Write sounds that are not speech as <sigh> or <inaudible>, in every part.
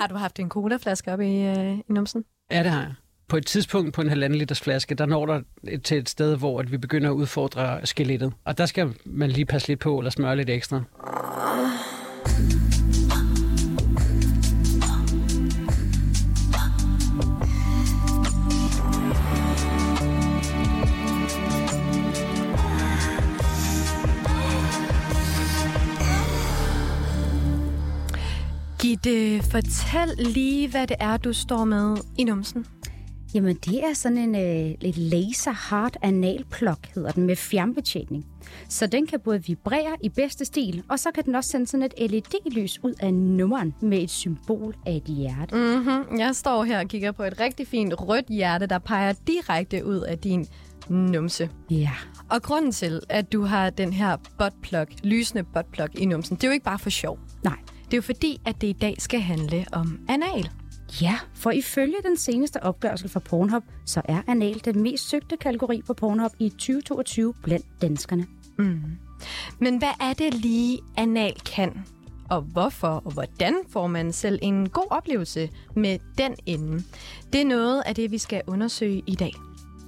Har du haft en colaflaske op i, øh, i numsen? Ja, det har jeg. På et tidspunkt på en halvanden liters flaske, der når der til et sted, hvor at vi begynder at udfordre skelettet. Og der skal man lige passe lidt på, eller smøre lidt ekstra. Gitte, fortæl lige, hvad det er, du står med i numsen. Jamen, det er sådan en øh, lidt laser hard anal plug, hedder den, med fjernbetjening. Så den kan både vibrere i bedste stil, og så kan den også sende sådan et LED-lys ud af nummeren med et symbol af et hjerte. Mm-hmm. Jeg står her og kigger på et rigtig fint rødt hjerte, der peger direkte ud af din numse. Ja. Og grunden til, at du har den her buttplug, lysende buttplug i numsen, det er jo ikke bare for sjov. Nej. Det er jo fordi, at det i dag skal handle om anal. Ja, for ifølge den seneste opgørelse fra Pornhub, så er anal den mest søgte kategori på Pornhub i 2022 blandt danskerne. Mm. Men hvad er det lige, anal kan? Og hvorfor og hvordan får man selv en god oplevelse med den ende? Det er noget af det, vi skal undersøge i dag.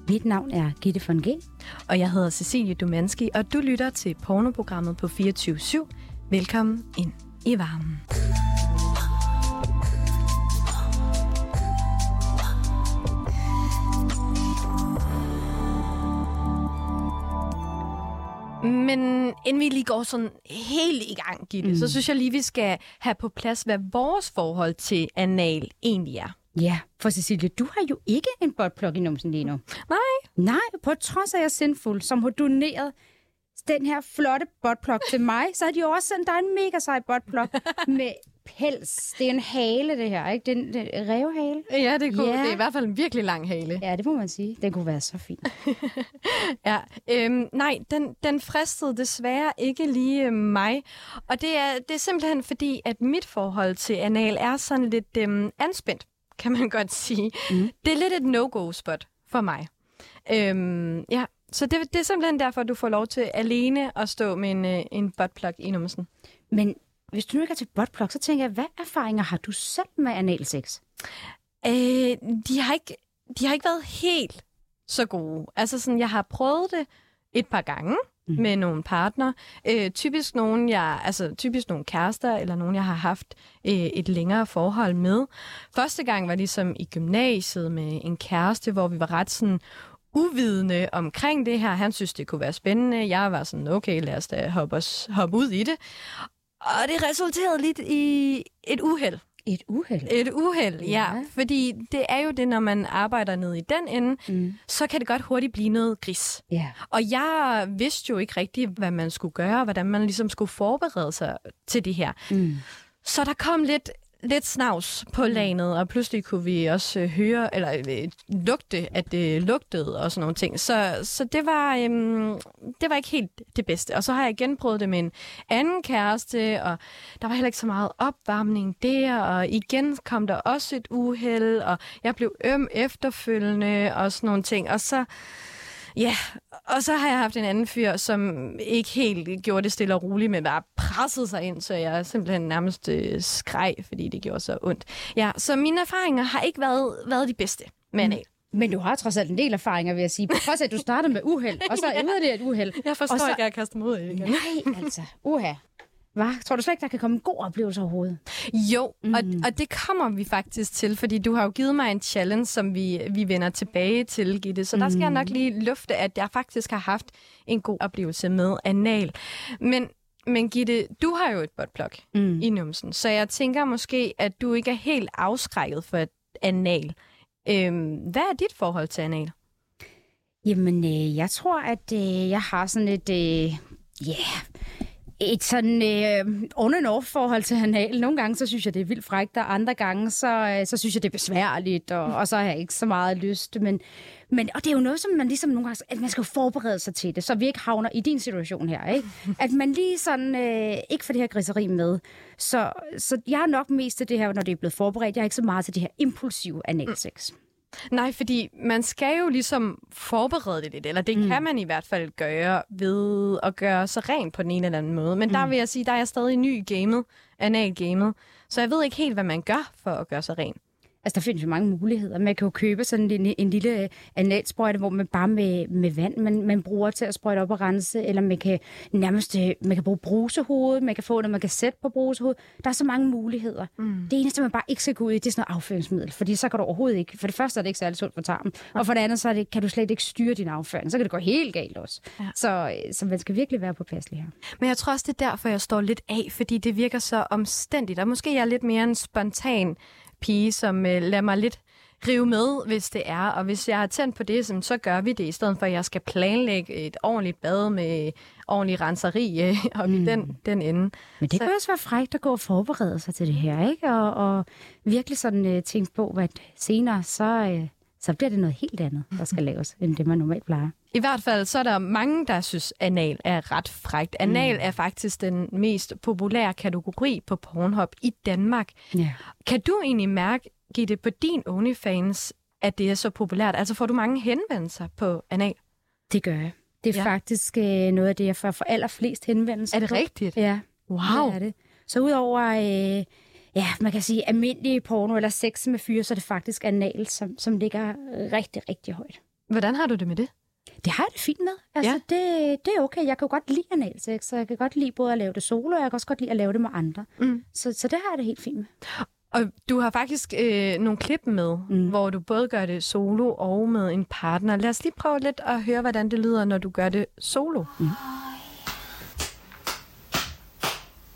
Mit navn er Gitte von G. Og jeg hedder Cecilie Dumanski, og du lytter til pornoprogrammet på 24-7. Velkommen ind i varmen. Men inden vi lige går sådan helt i gang, Gitte, mm. så synes jeg lige, vi skal have på plads, hvad vores forhold til anal egentlig er. Ja, for Cecilie, du har jo ikke en buttplug i numsen lige nu. Nej. Nej, på trods af, at jeg er sindfuld, som har doneret den her flotte buttplug til mig, så har de jo også sendt dig en mega sej buttplug <laughs> med pels. Det er en hale, det her, ikke? Det er en, det er en revhale. Ja, det, kunne, Ja. det er i hvert fald en virkelig lang hale. Ja, det må man sige. Den kunne være så fin. <laughs> Ja, øhm, nej, den, den fristede desværre ikke lige øh, mig. Og det er, det er simpelthen fordi, at mit forhold til anal er sådan lidt øhm, anspændt, kan man godt sige. Mm. Det er lidt et no-go-spot for mig. Øhm, ja, så det, det er simpelthen derfor, du får lov til alene at stå med en, øh, en buttplug i numsen. Men hvis du nu ikke er til buttplug, så tænker jeg, hvad erfaringer har du selv med analsex? Øh, de, har ikke, de har ikke været helt så gode. Altså sådan, jeg har prøvet det et par gange mm. med nogle partner. Øh, typisk nogen, jeg, altså typisk nogle kærester, eller nogen, jeg har haft øh, et længere forhold med. Første gang var ligesom i gymnasiet med en kæreste, hvor vi var ret sådan uvidende omkring det her. Han synes, det kunne være spændende. Jeg var sådan, okay, lad os da hoppe, os, hoppe ud i det. Og det resulterede lidt i et uheld. Et uheld. Et uheld, ja. Ja. Fordi det er jo det, når man arbejder ned i den ende, Mm. så kan det godt hurtigt blive noget gris. Ja. Og jeg vidste jo ikke rigtigt, hvad man skulle gøre, hvordan man ligesom skulle forberede sig til det her. Mm. Så der kom lidt, lidt snavs på lanet, og pludselig kunne vi også øh, høre, eller øh, lugte, at det lugtede og sådan nogle ting. Så, så det, var, øhm, det var ikke helt det bedste. Og så har jeg igen prøvet det med en anden kæreste, og der var heller ikke så meget opvarmning der, og igen kom der også et uheld, og jeg blev øm efterfølgende og sådan nogle ting. Og så, ja, og så har jeg haft en anden fyr, som ikke helt gjorde det stille og roligt, men bare pressede sig ind, så jeg simpelthen nærmest øh, skreg, fordi det gjorde så ondt. Ja, så mine erfaringer har ikke været, været de bedste med anal. Men du har trods alt en del erfaringer, vil jeg sige. På trods at du startede med uheld, og så <laughs> endte det et uheld. Jeg forstår Og så- ikke, at jeg kaster det igen. Nej, altså. Uha. Hvad? Tror du slet ikke, der kan komme en god oplevelse overhovedet? Jo, mm. og, og det kommer vi faktisk til, fordi du har jo givet mig en challenge, som vi, vi vender tilbage til, Gitte. Så mm. der skal jeg nok lige lufte, at jeg faktisk har haft en god oplevelse med anal. Men, men Gitte, du har jo et buttplug Mm. i numsen, så jeg tænker måske, at du ikke er helt afskrækket for anal. Øhm, hvad er dit forhold til anal? Jamen, øh, jeg tror, at øh, jeg har sådan et... Øh, ja, et sådan øh, on and off forhold til anal. Nogle gange, så synes jeg, det er vildt frækt, og andre gange, så, øh, så synes jeg, det er besværligt, og, og så har jeg ikke så meget lyst. Men, men, og det er jo noget, som man ligesom nogle gange... At man skal forberede sig til det, så vi ikke havner i din situation her, ikke? <laughs> At man lige sådan... Øh, ikke får det her griseri med. Så, så jeg er nok mest til det her, når det er blevet forberedt. Jeg er ikke så meget til det her impulsive analsex. Nej, fordi man skal jo ligesom forberede det lidt, eller det mm. kan man i hvert fald gøre ved at gøre sig rent på den ene eller anden måde. Men mm. der vil jeg sige, der er jeg stadig ny i gamet, anal-gamet, Så jeg ved ikke helt, hvad man gør for at gøre sig ren. Altså, der findes jo mange muligheder. Man kan jo købe sådan en, en lille analsprøjte, hvor man bare med, med vand, man, man bruger til at sprøjte op og rense, eller man kan nærmest øh, man kan bruge brusehoved, man kan få noget, man kan sætte på brusehoved. Der er så mange muligheder. Mm. Det eneste, man bare ikke skal gå ud i, det er sådan noget afføringsmiddel, fordi så kan du overhovedet ikke. For det første er det ikke særlig sundt for tarmen, og for det andet, så er det, kan du slet ikke styre din afføring. Så kan det gå helt galt også. Ja. Så, øh, så man skal virkelig være påpasselig her. Men jeg tror også, det er derfor, jeg står lidt af, fordi det virker så omstændigt, og måske jeg er lidt mere en spontan pige, som øh, lader mig lidt rive med, hvis det er. Og hvis jeg har tændt på det, så gør vi det, i stedet for at jeg skal planlægge et ordentligt bad med ordentlig renseri øh, om mm. i den, den ende. Men det så... kan også være frækt at gå og forberede sig til det her, ikke? Og, og virkelig sådan øh, tænke på, at senere, så, øh, så bliver det noget helt andet, der skal <laughs> laves, end det man normalt plejer. I hvert fald så er der mange, der synes, anal er ret frægt. Anal mm. er faktisk den mest populære kategori på Pornhub i Danmark. Ja. Kan du egentlig mærke, Gitte, på din OnlyFans, at det er så populært? Altså får du mange henvendelser på anal? Det gør jeg. Det er ja. faktisk øh, noget af det, jeg får for allerflest henvendelser Er det på. rigtigt? Ja. Wow. Det er det. Så udover, øh, ja, man kan sige almindelige porno eller sex med fyre, så er det faktisk anal, som, som ligger rigtig, rigtig højt. Hvordan har du det med det? Det har jeg det fint med. Altså, ja. det, det er okay. Jeg kan jo godt lide analsex, så jeg kan godt lide både at lave det solo, og jeg kan også godt lide at lave det med andre. Mm. Så, så det har jeg det helt fint med. Og du har faktisk øh, nogle klip med, mm. hvor du både gør det solo og med en partner. Lad os lige prøve lidt at høre, hvordan det lyder, når du gør det solo. Mm.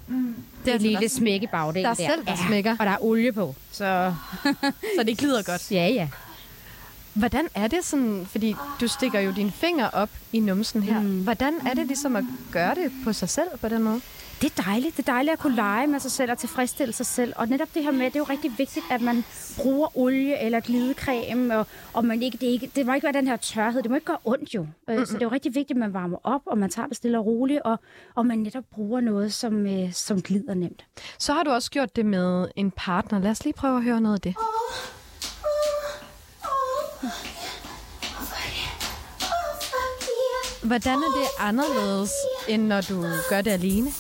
Mm. Det er et lille smæk i bagdelen der. Der er selv, der ja. smækker. Og der er olie på, så... <laughs> så det glider godt. Ja, ja. Hvordan er det sådan, fordi du stikker jo dine fingre op i numsen her. Mm. Hvordan er det ligesom at gøre det på sig selv på den måde? Det er dejligt. Det er dejligt at kunne lege med sig selv og tilfredsstille sig selv. Og netop det her med, det er jo rigtig vigtigt, at man bruger olie eller glidecreme, og, og man ikke, det, ikke, det må ikke være den her tørhed. Det må ikke gøre ondt jo. Mm-hmm. Så det er jo rigtig vigtigt, at man varmer op, og man tager det stille og roligt, og, og man netop bruger noget, som, øh, som glider nemt. Så har du også gjort det med en partner. Lad os lige prøve at høre noget af det. Hvordan er det anderledes, end når du gør det alene?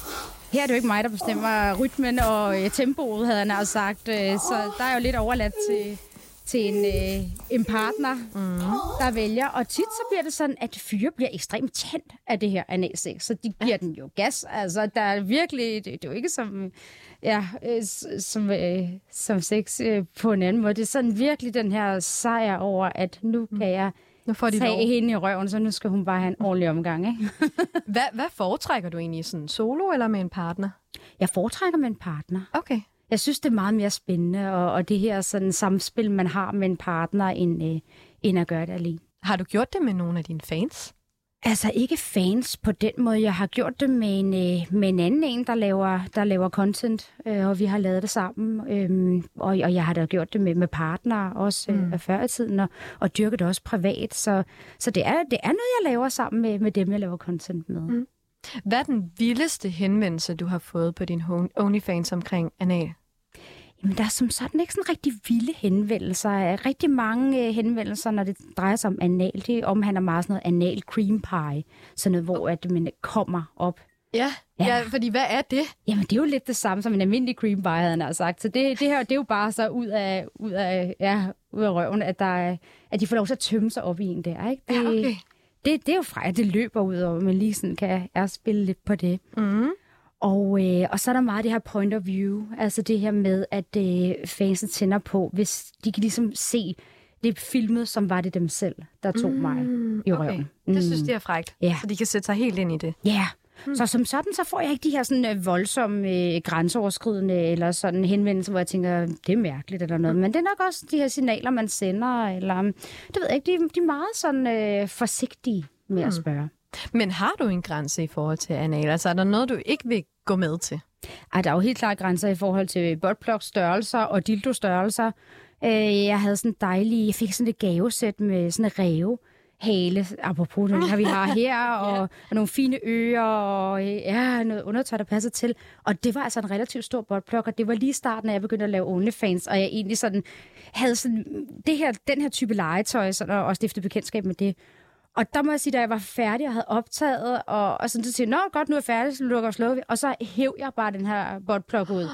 Her er det jo ikke mig, der bestemmer rytmen og øh, tempoet, havde han sagt. Øh, så der er jo lidt overladt til, til en, øh, en partner, mm. der vælger. Og tit så bliver det sådan, at fyre bliver ekstremt tændt af det her analsex. Så de giver den jo gas. Altså, der er virkelig... Det, det er jo ikke som, ja, øh, som, øh, som sex øh, på en anden måde. Det er sådan virkelig den her sejr over, at nu kan jeg nu får de tage lov. hende i røven, så nu skal hun bare have en ordentlig omgang. Ikke? <laughs> hvad, hvad foretrækker du egentlig? Sådan solo eller med en partner? Jeg foretrækker med en partner. Okay. Jeg synes, det er meget mere spændende, og, og det her sådan samspil, man har med en partner, end, øh, end at gøre det alene. Har du gjort det med nogle af dine fans? Altså ikke fans på den måde. Jeg har gjort det med en, øh, med en anden en, der laver, der laver content, øh, og vi har lavet det sammen. Øh, og, og jeg har da gjort det med, med partner også øh, mm. før i tiden, og, og dyrket det også privat. Så, så det, er, det er noget, jeg laver sammen med, med dem, jeg laver content med. Mm. Hvad er den vildeste henvendelse, du har fået på din OnlyFans omkring anal? Jamen, der er som sådan ikke sådan rigtig vilde henvendelser. Rigtig mange øh, henvendelser, når det drejer sig om anal, det omhandler meget sådan noget anal cream pie. Sådan noget, hvor at man kommer op. Ja, ja. ja, fordi hvad er det? Jamen, det er jo lidt det samme som en almindelig cream pie, havde han sagt. Så det, det her, det er jo bare så ud af, ud af, ja, ud af røven, at, der er, at de får lov til at tømme sig op i en der, ikke? Det, ja, okay. Det, det er jo fra, at det løber ud, og man lige sådan kan er spille lidt på det. Mm. Og, øh, og så er der meget det her point of view, altså det her med, at øh, fansen tænder på, hvis de kan ligesom se det filmet, som var det dem selv, der tog mm, mig i røven. Okay. Mm. Det synes de er frægt, ja. så de kan sætte sig helt ind i det. Ja, yeah. Mm. Så som sådan, så får jeg ikke de her sådan øh, voldsomme, øh, grænseoverskridende eller sådan henvendelser, hvor jeg tænker, det er mærkeligt eller noget. Mm. Men det er nok også de her signaler, man sender, eller det ved jeg ikke, de, de er meget sådan øh, forsigtige med mm. at spørge. Men har du en grænse i forhold til anal? Altså er der noget, du ikke vil gå med til? Ej, der er jo helt klart grænser i forhold til buttplug størrelser og dildo størrelser. Øh, jeg havde sådan en dejlig, jeg fik sådan et gavesæt med sådan en ræve hale, apropos den her, vi har <laughs> her, og, ja. og nogle fine ører, og ja, noget undertøj, der passer til. Og det var altså en relativt stor botplok, og det var lige starten, at jeg begyndte at lave OnlyFans, og jeg egentlig sådan havde sådan, det her, den her type legetøj, sådan, og stiftet bekendtskab med det. Og der må jeg sige, da jeg var færdig og havde optaget, og, og sådan, så siger nå godt, nu er jeg færdig, så lukker og slukker vi. Og så hæv jeg bare den her botplug ud.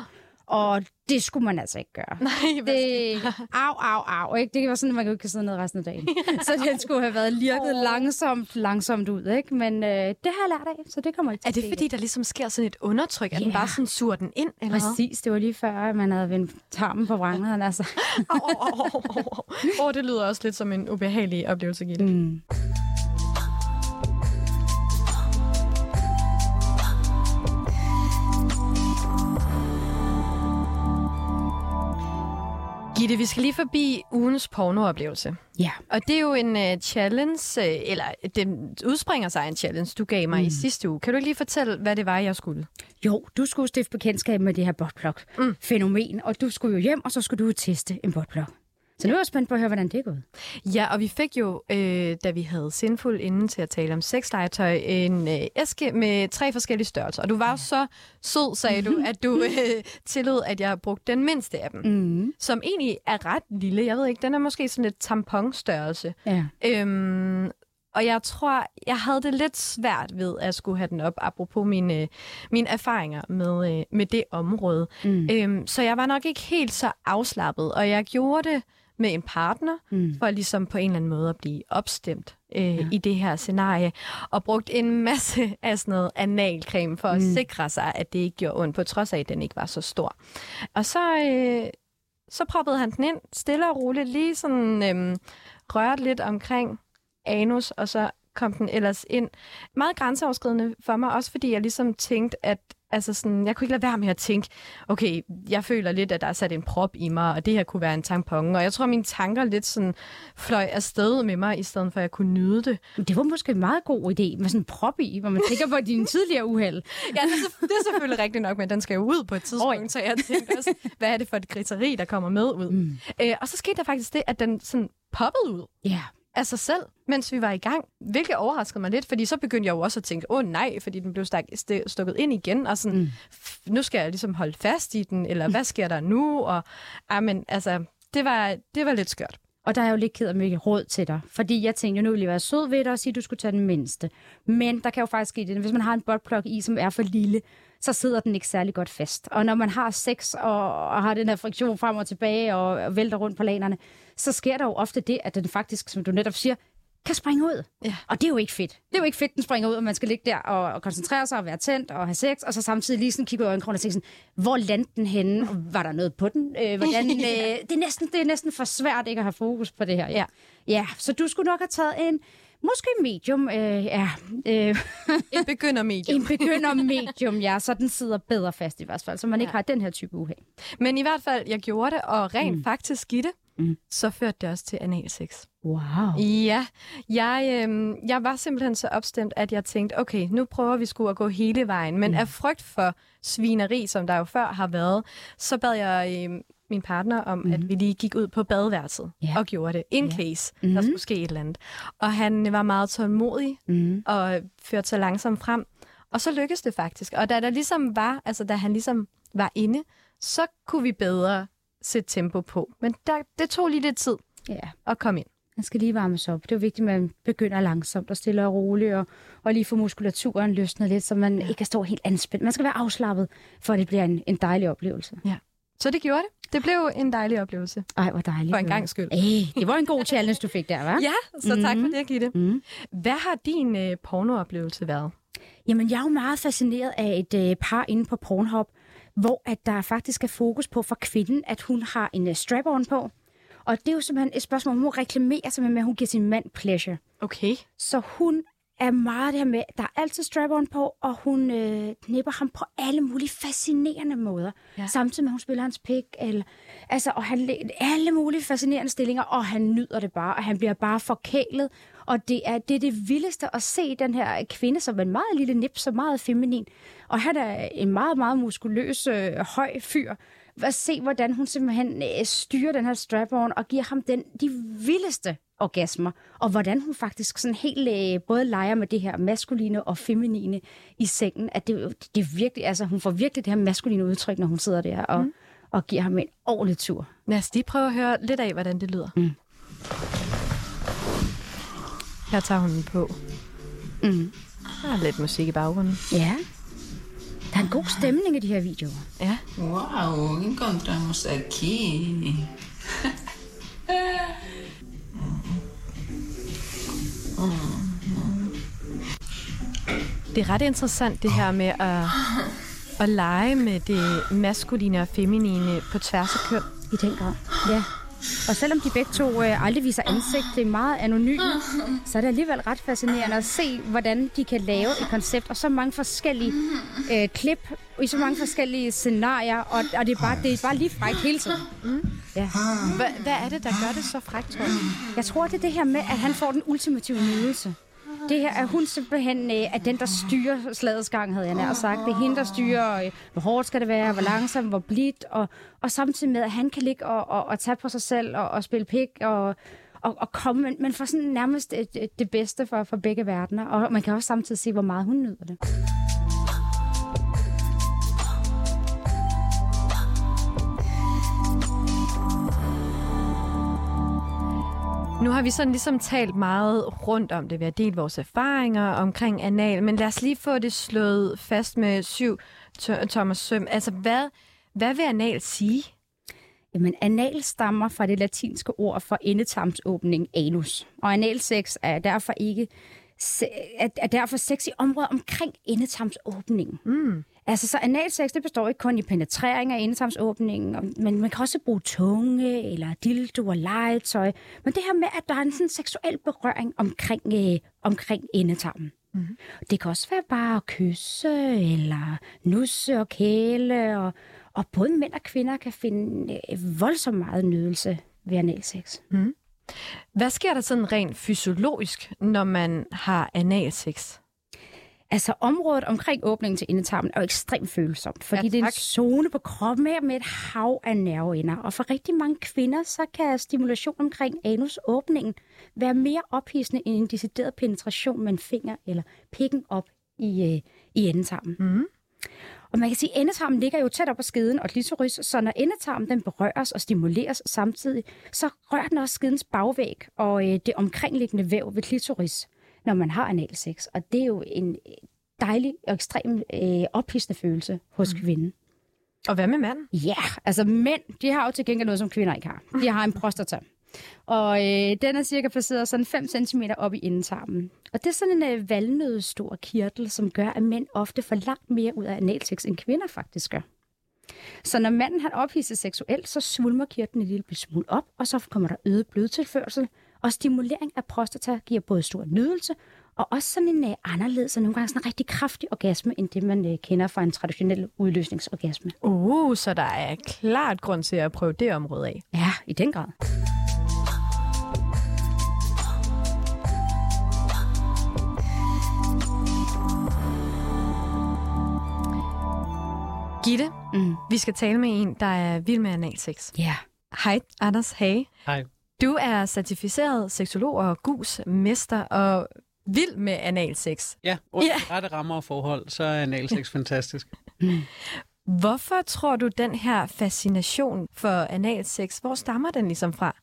Og det skulle man altså ikke gøre. Nej, Det, au, au, au. Ikke? Det var sådan, at man ikke kan sidde ned resten af dagen. <laughs> så den skulle have været lirket langsomt, langsomt ud. Ikke? Men øh, det har jeg lært af, så det kommer ikke til Er det fordi, der ligesom sker sådan et undertryk, at den bare sådan suger den ind, eller? Præcis, det var lige før, at man havde vendt tarmen på vrangen. Altså. <laughs> Åh, oh, oh, oh, oh. oh, det lyder også lidt som en ubehagelig oplevelse, Gitte. Mm. Gitte, vi skal lige forbi ugens pornooplevelse. Ja. Og det er jo en uh, challenge, uh, eller den udspringer sig af en challenge, du gav mig mm. i sidste uge. Kan du lige fortælle, hvad det var, jeg skulle? Jo, du skulle stifte bekendtskab med det her botplug-fænomen, mm. og du skulle jo hjem, og så skulle du teste en botplug. Så nu er jeg spændt på at høre, hvordan det er gået. Ja, og vi fik jo, øh, da vi havde Sindfuld inden til at tale om sexlegetøj, en øh, æske med tre forskellige størrelser. Og du var jo så sød, sagde du, at du øh, tillod, at jeg brugte den mindste af dem. Mm. Som egentlig er ret lille. Jeg ved ikke, den er måske sådan lidt tamponstørrelse. Ja. Øhm, og jeg tror, jeg havde det lidt svært ved at skulle have den op, apropos mine, mine erfaringer med, øh, med det område. Mm. Øhm, så jeg var nok ikke helt så afslappet, og jeg gjorde det med en partner, Mm. for ligesom på en eller anden måde at blive opstemt øh, ja. i det her scenarie, og brugt en masse <laughs> af sådan noget analcreme for at Mm. sikre sig, at det ikke gjorde ondt, på trods af, at den ikke var så stor. Og så, øh, så proppede han den ind, stille og roligt, lige sådan øh, rørte lidt omkring anus, og så kom den ellers ind. Meget grænseoverskridende for mig, også fordi jeg ligesom tænkte, at altså sådan, jeg kunne ikke lade være med at tænke, okay, jeg føler lidt, at der er sat en prop i mig, og det her kunne være en tampon. Og jeg tror, mine tanker lidt sådan fløj afsted med mig, i stedet for at jeg kunne nyde det. Det var måske en meget god idé med sådan en prop i, hvor man tænker på <laughs> dine tidligere uheld. Ja, det er, det er selvfølgelig rigtigt nok, men den skal jo ud på et tidspunkt, Oj. så jeg tænkte også, hvad er det for et kritteri, der kommer med ud? Mm. Øh, og så skete der faktisk det, at den sådan poppede ud Ja. Af sig selv, mens vi var i gang. Hvilket overraskede mig lidt, fordi så begyndte jeg jo også at tænke, åh oh, nej, fordi den blev stak, st- stukket ind igen, og sådan, mm. nu skal jeg ligesom holde fast i den, eller hvad sker der nu? Og, ah, men, altså, det var, det var lidt skørt. Og der er jo lidt ked af mit råd til dig. Fordi jeg tænkte, jo, nu ville jeg være sød ved dig og sige, at du skulle tage den mindste. Men der kan jo faktisk ske det. Hvis man har en buttplug i, som er for lille, så sidder den ikke særlig godt fast. Og når man har sex og, og har den her friktion frem og tilbage og, og vælter rundt på lanerne, så sker der jo ofte det, at den faktisk, som du netop siger, kan springe ud. Ja. Og det er jo ikke fedt. Det er jo ikke fedt, den springer ud, og man skal ligge der og, og koncentrere sig og være tændt og have sex, og så samtidig lige sådan kigge i øjenkrogen og tænke sådan, hvor landte den henne? Var der noget på den? Øh, hvordan, <laughs> øh, det, er næsten, det er næsten for svært ikke at have fokus på det her. Ja. Ja, så du skulle nok have taget en, måske medium, øh, ja, øh, <laughs> En begyndermedium. en begynder medium, ja, så den sidder bedre fast i hvert fald, så man ikke har den her type uheld. Men i hvert fald, jeg gjorde det, og rent mm. faktisk Gitte, mm. så førte det også til analsex. Wow. Ja, jeg, øh, jeg var simpelthen så opstemt, at jeg tænkte, okay, nu prøver vi sgu at gå hele vejen. Men mm. af frygt for svineri, som der jo før har været, så bad jeg øh, min partner om, mm. at vi lige gik ud på badeværelset Ja. og gjorde det. In Ja. case, der skulle ske et eller andet. Og han var meget tålmodig Mm. og førte sig langsomt frem. Og så lykkedes det faktisk. Og da der ligesom var, altså da han ligesom var inde, så kunne vi bedre sætte tempo på. Men der, det tog lige lidt tid Ja, at komme ind. man skal lige varmes op. Det er jo vigtigt, at man begynder langsomt og stille og roligt, og, og lige få muskulaturen løsnet lidt, så man ja. ikke kan stå helt anspændt. Man skal være afslappet, for det bliver en, en dejlig oplevelse. Så det gjorde det. Det blev en dejlig oplevelse. Ej, hvor dejligt. For en gangs skyld. Ej, det var en god challenge, du fik der, hva'? Ja, så tak for det, Gitte. Mm. Hvad har din øh, pornooplevelse været? Jamen, jeg er jo meget fascineret af et øh, par inde på Pornhub, hvor at der faktisk er fokus på for kvinden, at hun har en øh, strap-on på. Og det er jo simpelthen et spørgsmål, hun reklamerer simpelthen med, at hun giver sin mand pleasure. Okay. Så hun er meget det her med, der er altid strap-on på, og hun øh, knipper ham på alle mulige fascinerende måder. Ja. Samtidig med, at hun spiller hans pik. Eller, altså, og han alle mulige fascinerende stillinger, og han nyder det bare, og han bliver bare forkælet. Og det er det, er det vildeste at se den her kvinde, som er en meget lille nip, så meget feminin. Og han er en meget, meget muskuløs, øh, høj fyr. At se, hvordan hun simpelthen øh, styrer den her strap-on og giver ham den, de vildeste orgasmer, og hvordan hun faktisk sådan helt øh, både leger med det her maskuline og feminine i sengen, at det, det virkelig, altså hun får virkelig det her maskuline udtryk, når hun sidder der og, mm. og giver ham en ordentlig tur. Lad os lige prøve at høre lidt af, hvordan det lyder. Mm. Her tager hun den på. Mm. Der er lidt musik i baggrunden. Ja. Der er en god stemning i de her videoer. Ja. Uau, encontramos aqui. Det er ret interessant det her med at, at lege med det maskuline og feminine på tværs af køn. I den grad, ja. Og selvom de begge to øh, aldrig viser ansigt, det er meget anonymt, så er det alligevel ret fascinerende at se, hvordan de kan lave et koncept og så mange forskellige øh, klip i så mange forskellige scenarier, og, og det, er bare, det er bare lige frækt hele tiden. Ja. Hva, hvad er det, der gør det så frækt, tror jeg? Jeg tror, det er det her med, at han får den ultimative nydelse. Det her er hun simpelthen øh, er den, der styrer slagets gang, havde jeg nær sagt. Det er hende, der styrer, øh, hvor hårdt skal det være, hvor langsomt, hvor blidt, og, og samtidig med, at han kan ligge og, og, og tage på sig selv og, og spille pik og, og, og komme, men, men for sådan nærmest et, et, det bedste for, for begge verdener. Og man kan også samtidig se, hvor meget hun nyder det. Nu har vi sådan ligesom talt meget rundt om det. Vi har delt vores erfaringer omkring anal, men lad os lige få det slået fast med syv Thomas Søm. Altså, hvad, hvad vil anal sige? Jamen, anal stammer fra det latinske ord for endetarmsåbning anus. Og analsex er derfor ikke er, er derfor sex i området omkring endetarmsåbningen. Mm. Altså, så analsex, det består ikke kun i penetrering af endetarmsåbningen, og- men man kan også bruge tunge, eller dildo og legetøj. Men det her med, at der er en sådan seksuel berøring omkring, øh, omkring endetarmen. Mm. Det kan også være bare at kysse, eller nusse og kæle, og, og både mænd og kvinder kan finde øh, voldsomt meget nydelse ved analsex. Hvad sker der sådan rent fysiologisk, når man har analsex? Altså området omkring åbningen til endetarmen er jo ekstremt følsomt, fordi Ja, det er en zone på kroppen med, med et hav af nerveender. Og for rigtig mange kvinder, så kan stimulation omkring anusåbningen være mere ophidsende end en decideret penetration med en finger eller pikken op i, øh, i endetarmen. Mm. Og man kan sige, at endetarmen ligger jo tæt op på skeden og klitoris, så når endetarmen den berøres og stimuleres samtidig, så rører den også skedens bagvæg og øh, det omkringliggende væv ved klitoris, når man har analsex. Og det er jo en øh, dejlig og ekstrem øh, ophidsende følelse hos mm. kvinden. Og hvad med manden? Ja, altså mænd, de har jo til gengæld noget, som kvinder ikke har. De har en prostata. Og øh, den er cirka placeret sådan 5 cm op i endetarmen. Og det er sådan en øh, valnødstor kirtel, som gør, at mænd ofte får langt mere ud af analsex, end kvinder faktisk gør. Så når manden han ophidses seksuelt, så svulmer kirtlen en lille smule op, og så kommer der øget blodtilførsel. Og stimulering af prostata giver både stor nydelse, og også sådan en øh, anderledes og nogle gange sådan en rigtig kraftig orgasme, end det man øh, kender fra en traditionel udløsningsorgasme. Uh, så der er klart grund til at prøve det område af. Ja, i den grad. Gitte, Mm. vi skal tale med en, der er vild med analsex. Ja. Hej, Anders Hage. Hej. Du er certificeret seksolog og gus mester og vild med analsex. Ja, under Ja. rette rammer og forhold, så er analsex <laughs> fantastisk. Hvorfor tror du, den her fascination for analsex, hvor stammer den ligesom fra?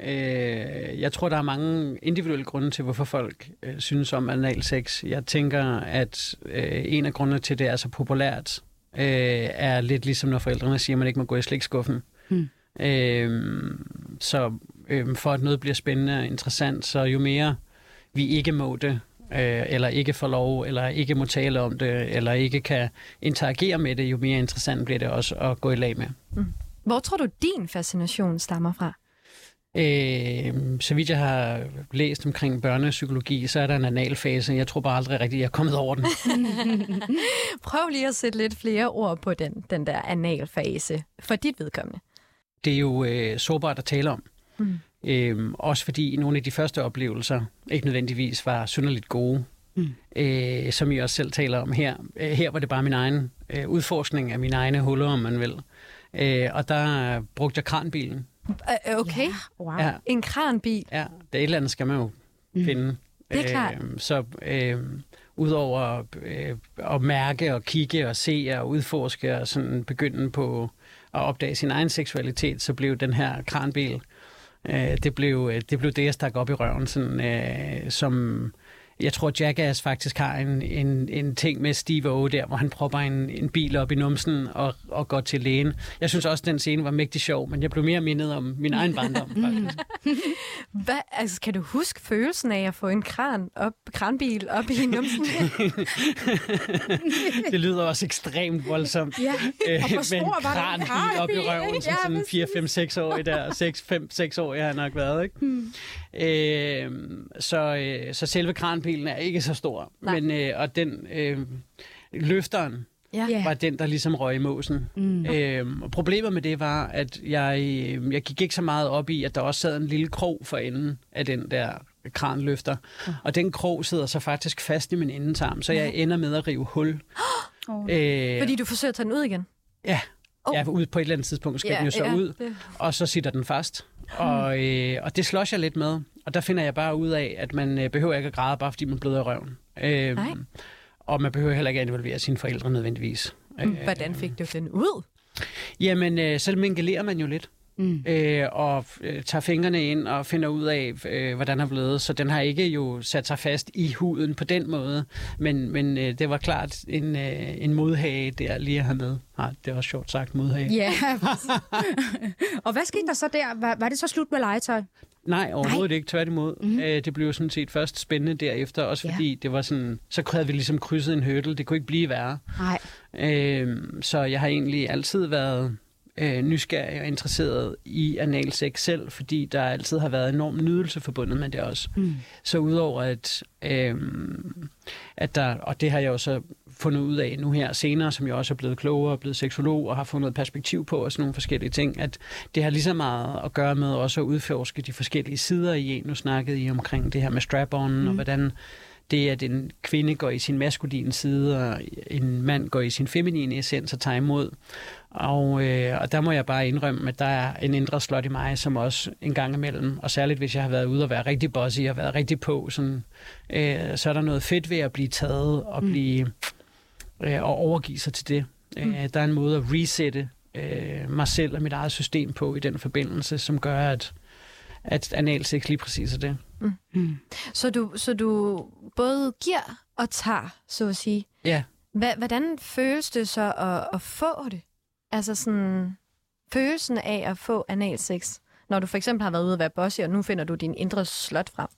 Øh, jeg tror, der er mange individuelle grunde til, hvorfor folk øh, synes om analsex. Jeg tænker, at øh, en af grundene til, at det er så populært, øh, er lidt ligesom, når forældrene siger, at man ikke må gå i slikskuffen. Hmm. Øh, så øh, for at noget bliver spændende og interessant, så jo mere vi ikke må det, øh, eller ikke får lov, eller ikke må tale om det, eller ikke kan interagere med det, jo mere interessant bliver det også at gå i lag med. Hvor tror du, din fascination stammer fra? Øh, så vidt jeg har læst omkring børnepsykologi, så er der en analfase. Jeg tror bare aldrig rigtigt, jeg er kommet over den. <laughs> Prøv lige at sætte lidt flere ord på den, den der analfase for dit vedkommende. Det er jo øh, sårbart at tale om. Mm. Øh, også fordi nogle af de første oplevelser ikke nødvendigvis var synderligt gode. Mm. Øh, som I også selv taler om her. Øh, her var det bare min egen øh, udforskning af mine egne huller, om man vil. Øh, og der brugte jeg kranbilen. Øh, okay, Ja, wow. Ja, en kranbil. Ja, det er et eller andet skal man jo Mm. finde. Det er klart. Øh, så øh, udover øh, at mærke og kigge og se og udforske og sådan begynde på at opdage sin egen seksualitet, så blev den her kranbil, øh, det, blev, øh, det blev det, jeg stak op i røven, sådan, øh, som jeg tror, Jackass faktisk har en, en, en ting med Steve O der, hvor han propper en, en bil op i numsen og, og går til lægen. Jeg synes også, den scene var mægtig sjov, men jeg blev mere mindet om min egen barndom. <laughs> Hvad, altså, kan du huske følelsen af at få en kran op, kranbil op i numsen? <laughs> det lyder også ekstremt voldsomt. Ja, Øh, og hvor stor var den kran helt op i kranbil, røven, som sådan præcis. 4, 5, 6 år der. 6, 5, 6 år jeg har nok været, ikke? Hmm. Øh, så, så selve kranbilen er ikke så stor. Nej. Men, øh, og den øh, løfteren ja. Var den, der ligesom røg i måsen. Mm. Øhm, og problemet med det var, at jeg, øh, jeg gik ikke så meget op i, at der også sad en lille krog for enden af den der kranløfter. Mm. Og den krog sidder så faktisk fast i min endetarm, så jeg ender med at rive hul. <gasps> Åh. Øh, Fordi du forsøger at tage den ud igen? Ja, Oh. ja ud på et eller andet tidspunkt skal ja, den jo så ja, ud, det- og så sitter den fast. Og, øh, og det slås jeg lidt med, og der finder jeg bare ud af, at man øh, behøver ikke at græde, bare fordi man bløder røven. Øh, Nej. og man behøver heller ikke at involvere sine forældre nødvendigvis. Øh, Hvordan fik du den ud? Jamen, øh, så mingelerer man jo lidt. Mm. Øh, og øh, tager fingrene ind og finder ud af, øh, hvordan er blevet. Så den har ikke jo sat sig fast i huden på den måde. Men, men øh, det var klart en, øh, en modhage der lige at have med. Nej, det er også sjovt sagt, modhage. Ja, og hvad skete der så der? Var, var det så slut med legetøj? Nej, overhovedet Nej. ikke. Tværtimod. Mm-hmm. Øh, det blev jo sådan set først spændende derefter, også Ja. fordi det var sådan, så havde vi ligesom krydset en hurdle. Det kunne ikke blive værre. Nej. Øh, så jeg har egentlig altid været øh, nysgerrig og interesseret i analsex selv, fordi der altid har været enorm nydelse forbundet med det også. Mm. Så udover at, øh, at der, og det har jeg jo så fundet ud af nu her senere, som jeg også er blevet klogere og blevet seksolog og har fundet perspektiv på og sådan nogle forskellige ting, at det har lige så meget at gøre med også at udforske de forskellige sider i en. Nu snakkede I omkring det her med strap-on mm. og hvordan det, at en kvinde går i sin maskuline side, og en mand går i sin feminine essens og tager imod. Og, øh, og der må jeg bare indrømme, at der er en indre slot i mig, som også en gang imellem, og særligt hvis jeg har været ude og være rigtig bossy og været rigtig på, sådan, øh, så er der noget fedt ved at blive taget og blive øh, og overgive sig til det. Mm. Øh, der er en måde at resette øh, mig selv og mit eget system på i den forbindelse, som gør, at, at analsex lige præcis er det. Mm. Så du, så du både giver og tager, så at sige. Ja. Hva, hvordan føles det så at, at få det? Altså sådan følelsen af at få analsex, når du for eksempel har været ude at være bossy, og nu finder du din indre slot frem.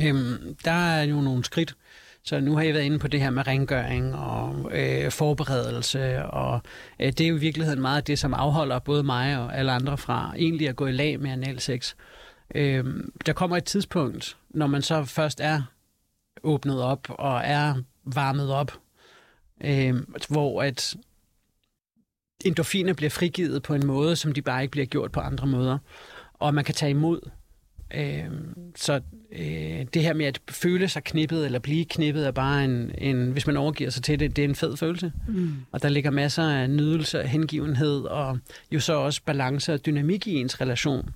Øhm, der er jo nogle skridt. Så nu har jeg været inde på det her med rengøring og øh, forberedelse, og øh, det er jo i virkeligheden meget det, som afholder både mig og alle andre fra egentlig at gå i lag med analsex. Øh, der kommer et tidspunkt, når man så først er åbnet op og er varmet op, øh, hvor at endorfiner bliver frigivet på en måde, som de bare ikke bliver gjort på andre måder, og man kan tage imod Øh, så øh, det her med at føle sig knippet eller blive knippet er bare en, en, hvis man overgiver sig til det, det er en fed følelse. Mm. Og der ligger masser af nydelse og hengivenhed, og jo så også balance og dynamik i ens relation.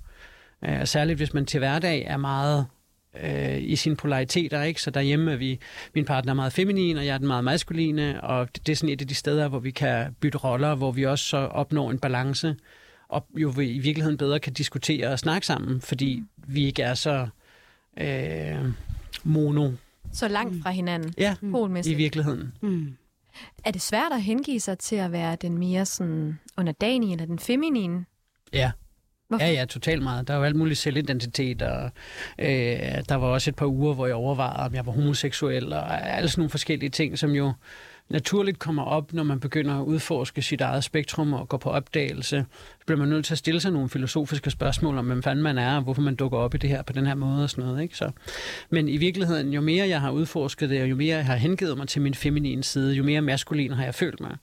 Øh, særligt hvis man til hverdag er meget øh, i sine polariteter, ikke? Så derhjemme er vi, min partner er meget feminin, og jeg er den meget maskuline, og det, det er sådan et af de steder, hvor vi kan bytte roller, hvor vi også så opnår en balance, og jo vi i virkeligheden bedre kan diskutere og snakke sammen, fordi vi ikke er så øh, mono Så langt fra hinanden, ja, i virkeligheden. Mm. Er det svært at hengive sig til at være den mere sådan underdanige eller den feminine? Ja. Hvorfor? Ja, ja, totalt meget. Der er jo alt muligt selvidentitet, og øh, der var også et par uger, hvor jeg overvejede, om jeg var homoseksuel, og alle sådan nogle forskellige ting, som jo naturligt kommer op, når man begynder at udforske sit eget spektrum og gå på opdagelse. Så bliver man nødt til at stille sig nogle filosofiske spørgsmål om, hvem fanden man er, og hvorfor man dukker op i det her på den her måde og sådan noget. Ikke? Så, men i virkeligheden, jo mere jeg har udforsket det, og jo mere jeg har hengivet mig til min feminine side, jo mere maskulin har jeg følt mig.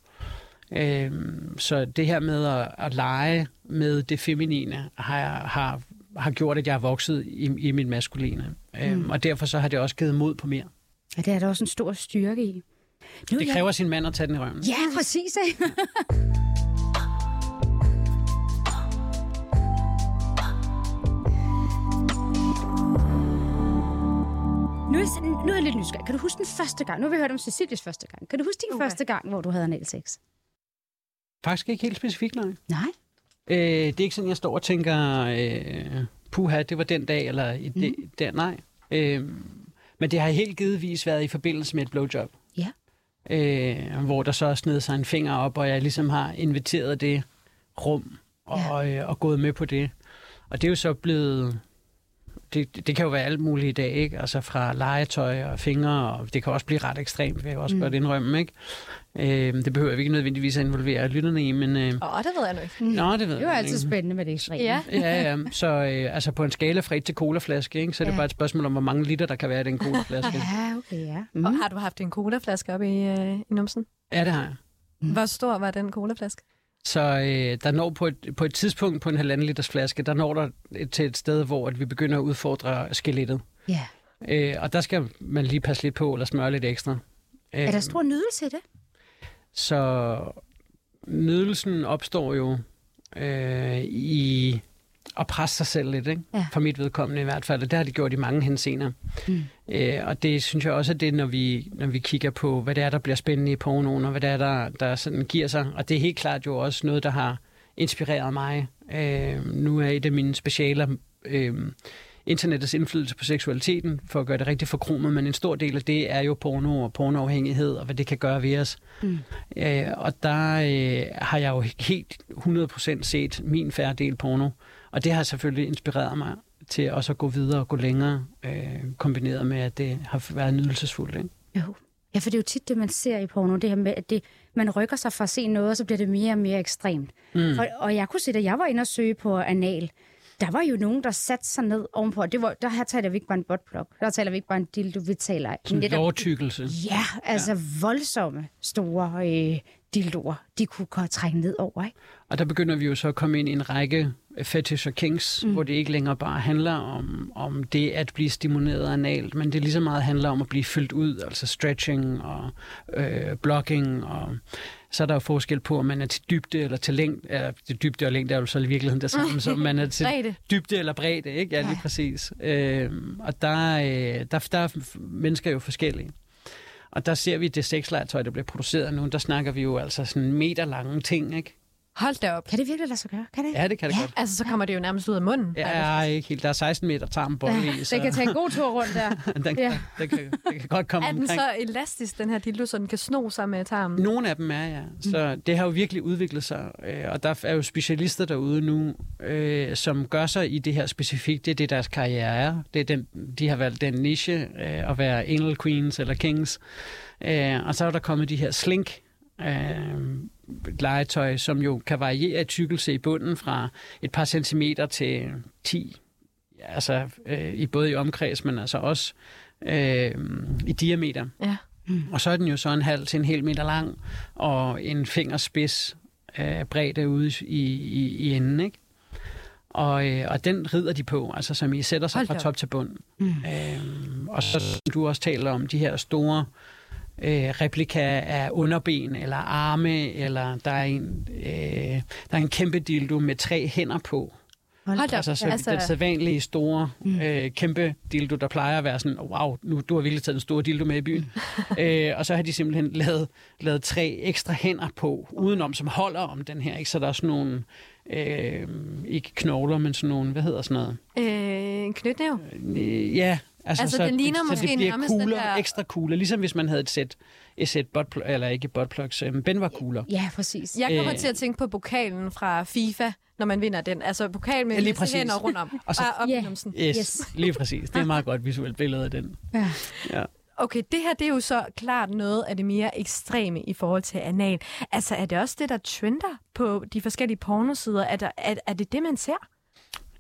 Øhm, så det her med at, at lege med det feminine har, jeg, har, har gjort, at jeg er vokset i, i min maskuline. Øhm, Mm. og derfor så har det også givet mod på mere. Ja, det er der også en stor styrke i. Nu, Det kræver sin mand at tage den i røven. Ja, præcis. Nu er, jeg, nu er jeg lidt nysgerrig. Kan du huske den første gang? Nu har vi hørt om Cecilies første gang. Kan du huske din Okay. første gang, hvor du havde analsex? Faktisk ikke helt specifikt, nej. Nej. Øh, det er ikke sådan, jeg står og tænker, øh, puha, det var den dag, eller i det, der, nej. Øh, Men det har helt givetvis været i forbindelse med et blowjob. Ja. Øh, hvor der så er snedet sig en finger op, og jeg ligesom har inviteret det rum og, ja. øh, og gået med på det. Og det er jo så blevet... Det, det kan jo være alt muligt i dag, ikke? Altså fra legetøj og fingre, og det kan også blive ret ekstremt, vil jeg også mm. godt indrømme, ikke? Øh, det behøver vi ikke nødvendigvis at involvere lytterne i, men... Øh, Åh, det ved jeg nu ikke. Nå, det ved Det er jo altid ikke. spændende med det ekstreme. Ja. Ja, ja. Så øh, altså på en skala fra 1 til colaflaske, ikke? så er det Ja. bare et spørgsmål om, hvor mange liter der kan være i den colaflaske. <laughs> Ja, okay, ja. Mm. Og har du haft en colaflaske oppe i, øh, i numsen? ja, det har jeg. Hvor stor var den colaflaske? Så øh, der når på et, på et tidspunkt på en halvanden liters flaske, der når der et- til et sted, hvor at vi begynder at udfordre skelettet. Ja. Øh, og der skal man lige passe lidt på, eller smøre lidt ekstra. Øh, Er der stor nydelse i det? Så nydelsen opstår jo øh, i at presse sig selv lidt, ikke? Ja. for mit vedkommende i hvert fald. Og det har de gjort i mange hensener. Mm. Øh, og det synes jeg også, at det er, når vi, når vi kigger på, hvad det er, der bliver spændende i pornoen, og hvad det er, der, der sådan giver sig. Og det er helt klart jo også noget, der har inspireret mig. Øh, nu er et af mine specialer øh, internettets indflydelse på seksualiteten, for at gøre det rigtig forkromet, men en stor del af det er jo porno og pornoafhængighed, og hvad det kan gøre ved os. Mm. Øh, og der øh, har jeg jo helt 100% set min færre del porno, og det har selvfølgelig inspireret mig til også at gå videre og gå længere, øh, kombineret med, at det har været nydelsesfuldt. Ikke? Jo. Ja, for det er jo tit det, man ser i porno, det her med, at det, man rykker sig fra at se noget, og så bliver det mere og mere ekstremt. Mm. For, og jeg kunne se, at jeg var inde og søge på anal, der var jo nogen, der satte sig ned ovenpå. og Det var, der her taler vi ikke bare en buttplug. Der taler vi ikke bare en dildo, vi taler Sådan en netop-. Ja, altså ja. voldsomme store øh, dildoer, de kunne trække ned over, ikke? Og der begynder vi jo så at komme ind i en række fetish og kinks, mm. hvor det ikke længere bare handler om, om det at blive stimuleret analt, men det lige så meget handler om at blive fyldt ud, altså stretching og øh, blocking, og så er der jo forskel på, om man er til dybde eller til længde, eller det dybde og længde er jo så i virkeligheden det samme, <laughs> som man er til dybde eller bredde, ikke? Ja, lige Ja. præcis. Øh, og der, øh, der, der er mennesker jo forskellige. Og der ser vi det sexlegetøj, der bliver produceret nu, der snakker vi jo altså sådan meter lange ting, ikke? Hold da op. Kan det virkelig lade sig gøre? Kan det? Ja, det kan det Ja. godt. Altså, så kommer det jo nærmest ud af munden. Ja, er ikke helt. Der er 16 meter tarm bolle i, så Det kan tage en god tur rundt der. den, Ja. ja. den, kan, den kan godt komme Er den omkring. så elastisk, den her dildo, så den kan sno sig med tarmen? Nogle af dem er, ja. Så det har jo virkelig udviklet sig, øh, og der er jo specialister derude nu, øh, som gør sig i det her specifikt. Det er det, deres karriere er. Det er den, de har valgt den niche øh, at være anal queens eller kings. Øh, og så er der kommet de her slink øh, legetøj, som jo kan variere i tykkelse i bunden fra et par centimeter til 10 ja, altså øh, i både i omkreds, men altså også øh, i diameter. Ja. Og så er den jo så en halv til en hel meter lang, og en fingerspids øh, bredde ude i, i, i enden, ikke? Og, øh, og den rider de på, altså som I sætter sig Hold fra op. top til bund. Mm. Øhm, og så som du også taler om de her store øh, replika af underben eller arme, eller der er en, øh, der er en kæmpe dildo med tre hænder på. Hold. Altså, så Altså- den sædvanlige store, øh, kæmpe dildo, der plejer at være sådan, wow, nu du har virkelig taget en stor dildo med i byen. <laughs> øh, og så har de simpelthen lavet, lavet tre ekstra hænder på, udenom, som holder om den her. Ikke? Så der er sådan nogle, øh, ikke knogler, men sådan nogle, hvad hedder sådan noget? Øh, en knytnæv? Øh, ja, altså, Altså, så, den ligner så måske det bliver kugler, der- ekstra kugler, ligesom hvis man havde et sæt, et sæt buttplug, eller ikke buttplugs, øh, benvarkugler. Ja, præcis. Jeg kommer Øh. til at tænke på pokalen fra FIFA, når man vinder den. Altså pokal med Ja, lige præcis. hænder rundt om. <laughs> Og så- op i numsen. Yes, Yes. lige præcis. Det er et meget godt visuelt billede af den. Ja. Ja. Okay, det her det er jo så klart noget af det mere ekstreme i forhold til anal. Altså, er det også det, der trender på de forskellige pornosider? Er, der, er, er det det, man ser?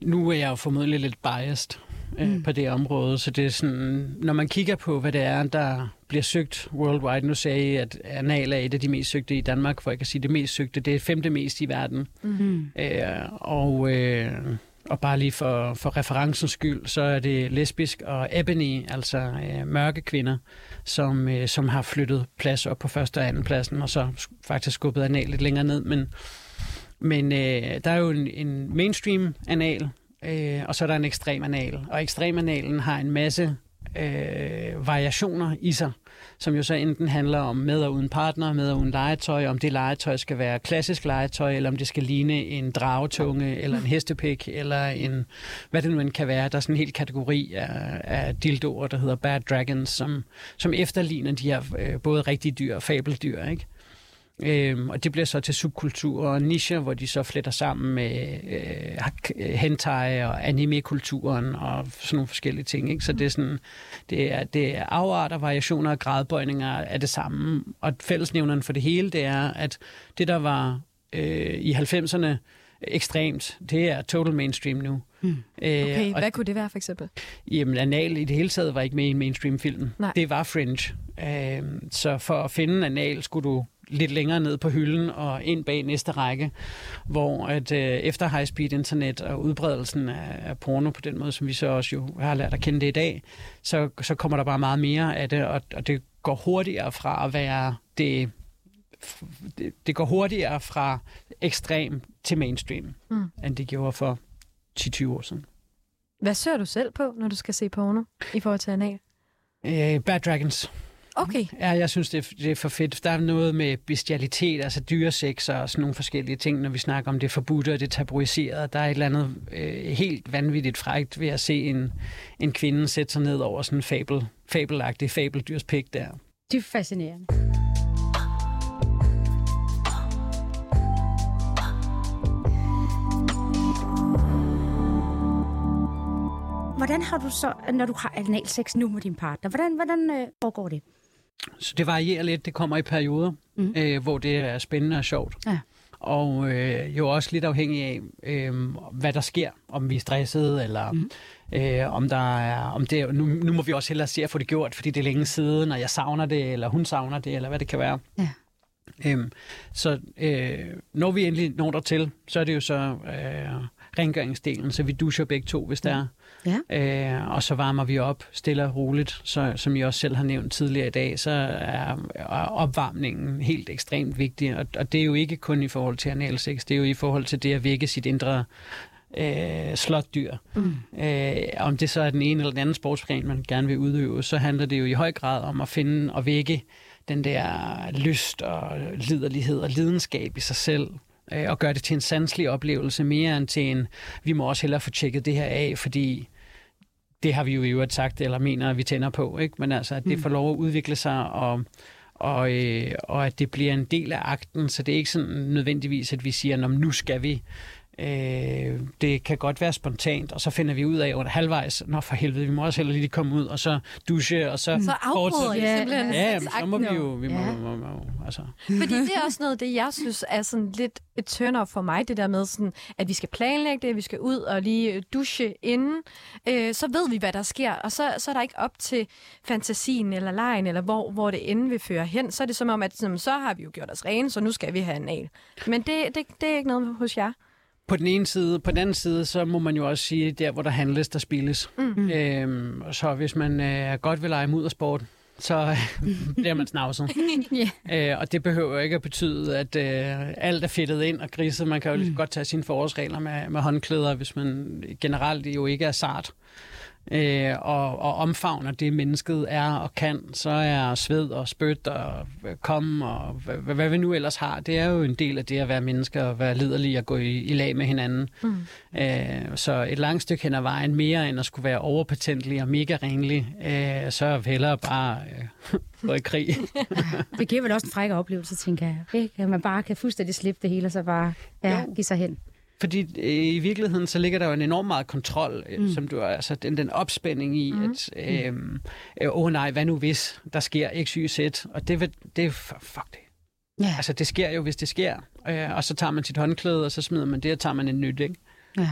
Nu er jeg jo formodentlig lidt biased øh, mm. på det område, så det er sådan, når man kigger på, hvad det er, der bliver søgt worldwide, nu sagde I, at anal er et af de mest søgte i Danmark, for jeg kan sige det mest søgte, det er femte mest i verden. Mm. Øh, og, øh, og bare lige for, for referencens skyld, så er det lesbisk og ebony, altså øh, mørke kvinder, som, øh, som har flyttet plads op på første og anden pladsen, og så sk- faktisk skubbet anal lidt længere ned. Men, men øh, der er jo en, en mainstream anal, øh, og så er der en ekstrem anal. Og ekstrem analen har en masse øh, variationer i sig, som jo så enten handler om med og uden partner, med og uden legetøj, om det legetøj skal være klassisk legetøj, eller om det skal ligne en dragetunge, eller en hestepik, eller en, hvad det nu end kan være. Der er sådan en hel kategori af, af dildoer, der hedder Bad Dragons, som, som efterligner de her øh, både rigtige dyr og fabeldyr, ikke? Øhm, og det bliver så til subkulturer og nicher, hvor de så fletter sammen med øh, hentai og anime-kulturen og sådan nogle forskellige ting. Ikke? Så det er, sådan, det, er, det er afarter, variationer og gradbøjninger af det samme. Og fællesnævneren for det hele, det er, at det, der var øh, i 90'erne ekstremt, det er total mainstream nu. Hmm. Okay, øh, hvad kunne det være for eksempel? Jamen, Anal i det hele taget var ikke med i en mainstream-film. Nej. Det var Fringe. Øh, så for at finde Anal skulle du lidt længere ned på hylden og ind bag næste række, hvor at øh, efter high-speed internet og udbredelsen af, af porno på den måde, som vi så også jo har lært at kende det i dag, så, så kommer der bare meget mere af det, og, og det går hurtigere fra at være det det, det går hurtigere fra ekstrem til mainstream, Mm. end det gjorde for 10-20 år siden. Hvad søger du selv på, når du skal se porno i forhold til anal? Øh, Bad Dragons. Okay. Ja, jeg synes, det er, det er for fedt. Der er noget med bestialitet, altså dyresex og sådan nogle forskellige ting, når vi snakker om det forbudte og det tabuiserede. Der er et eller andet øh, helt vanvittigt frægt ved at se en, en kvinde sætte sig ned over sådan en fabel, fabelagtig fabeldyrs der. Det er fascinerende. Hvordan har du så, når du har analsex nu med din partner, hvordan, hvordan øh, foregår det? Så det varierer lidt. Det kommer i perioder, mm. øh, hvor det er spændende og sjovt. Ja. Og øh, jo også lidt afhængig af, øh, hvad der sker. Om vi er stressede, eller mm. øh, om der er... Om det, nu, nu må vi også hellere se at få det gjort, fordi det er længe siden, og jeg savner det, eller hun savner det, eller hvad det kan være. Ja. Øhm, så øh, når vi endelig når dertil, så er det jo så øh, rengøringsdelen, så vi duscher begge to, hvis der er. Ja. Øh, og så varmer vi op stille og roligt, så, som jeg også selv har nævnt tidligere i dag, så er, er opvarmningen helt ekstremt vigtig. Og, og det er jo ikke kun i forhold til analsex, det er jo i forhold til det at vække sit indre øh, slotdyr. Mm. Øh, om det så er den ene eller den anden sportsgren, man gerne vil udøve, så handler det jo i høj grad om at finde og vække den der lyst og liderlighed og lidenskab i sig selv øh, og gøre det til en sanselig oplevelse mere end til en, vi må også hellere få tjekket det her af, fordi det har vi jo i øvrigt sagt, eller mener, at vi tænder på, ikke? men altså, at det får lov at udvikle sig, og, og, øh, og at det bliver en del af akten, så det er ikke sådan nødvendigvis, at vi siger, "Nå, men nu skal vi. Øh, det kan godt være spontant, og så finder vi ud af under halvvejs, nå for helvede, vi må også heller lige komme ud, og så dusche, og så, Så afbryder I Ja, simpelthen Ja, men så må vi jo, vi må, Ja. må, må, må altså. Fordi det er <laughs> også noget af det, jeg synes er sådan lidt et turn for mig, det der med, sådan, at vi skal planlægge det, vi skal ud og lige øh, dusche inden. Øh, så ved vi, hvad der sker, og så, så er der ikke op til fantasien eller lejen, eller hvor, hvor det ende vil føre hen. Så er det som om, at sådan, så har vi jo gjort os rene, så nu skal vi have en al. Men det, det, det er ikke noget hos jer. På den ene side. På den anden side, så må man jo også sige, der hvor der handles, der spilles. Mm. Øhm, og så hvis man øh, godt vil lege muddersport, så <laughs> bliver man snavset. <laughs> Ja. Øh, og det behøver ikke at betyde, at øh, alt er fedtet ind og griset. Man kan jo Mm. godt tage sine forårsregler med, med håndklæder, hvis man generelt jo ikke er sart. Øh, og, og omfavner det, mennesket er og kan, så er sved og spyt og kom og hvad, hvad, vi nu ellers har, det er jo en del af det at være menneske og være liderlig og gå i, i lag med hinanden. Mm. Øh, så et langt stykke hen ad vejen, mere end at skulle være overpatentlig og mega renlig, øh, så hellere bare øh, <laughs> gå i krig. <laughs> Det giver vel også en fræk oplevelse, tænker jeg. Ikke? At man bare kan fuldstændig slippe det hele, og så bare ja, Jo. give sig hen. Fordi øh, i virkeligheden, så ligger der jo en enorm meget kontrol, øh, mm. som du altså den, den opspænding i, mm. at øh, øh, åh nej, hvad nu hvis der sker x, y, z, og det, vil- det er fuck det. Ja. Altså det sker jo, hvis det sker, øh, og så tager man sit håndklæde, og så smider man det, og tager man en nyt, ikke? ja.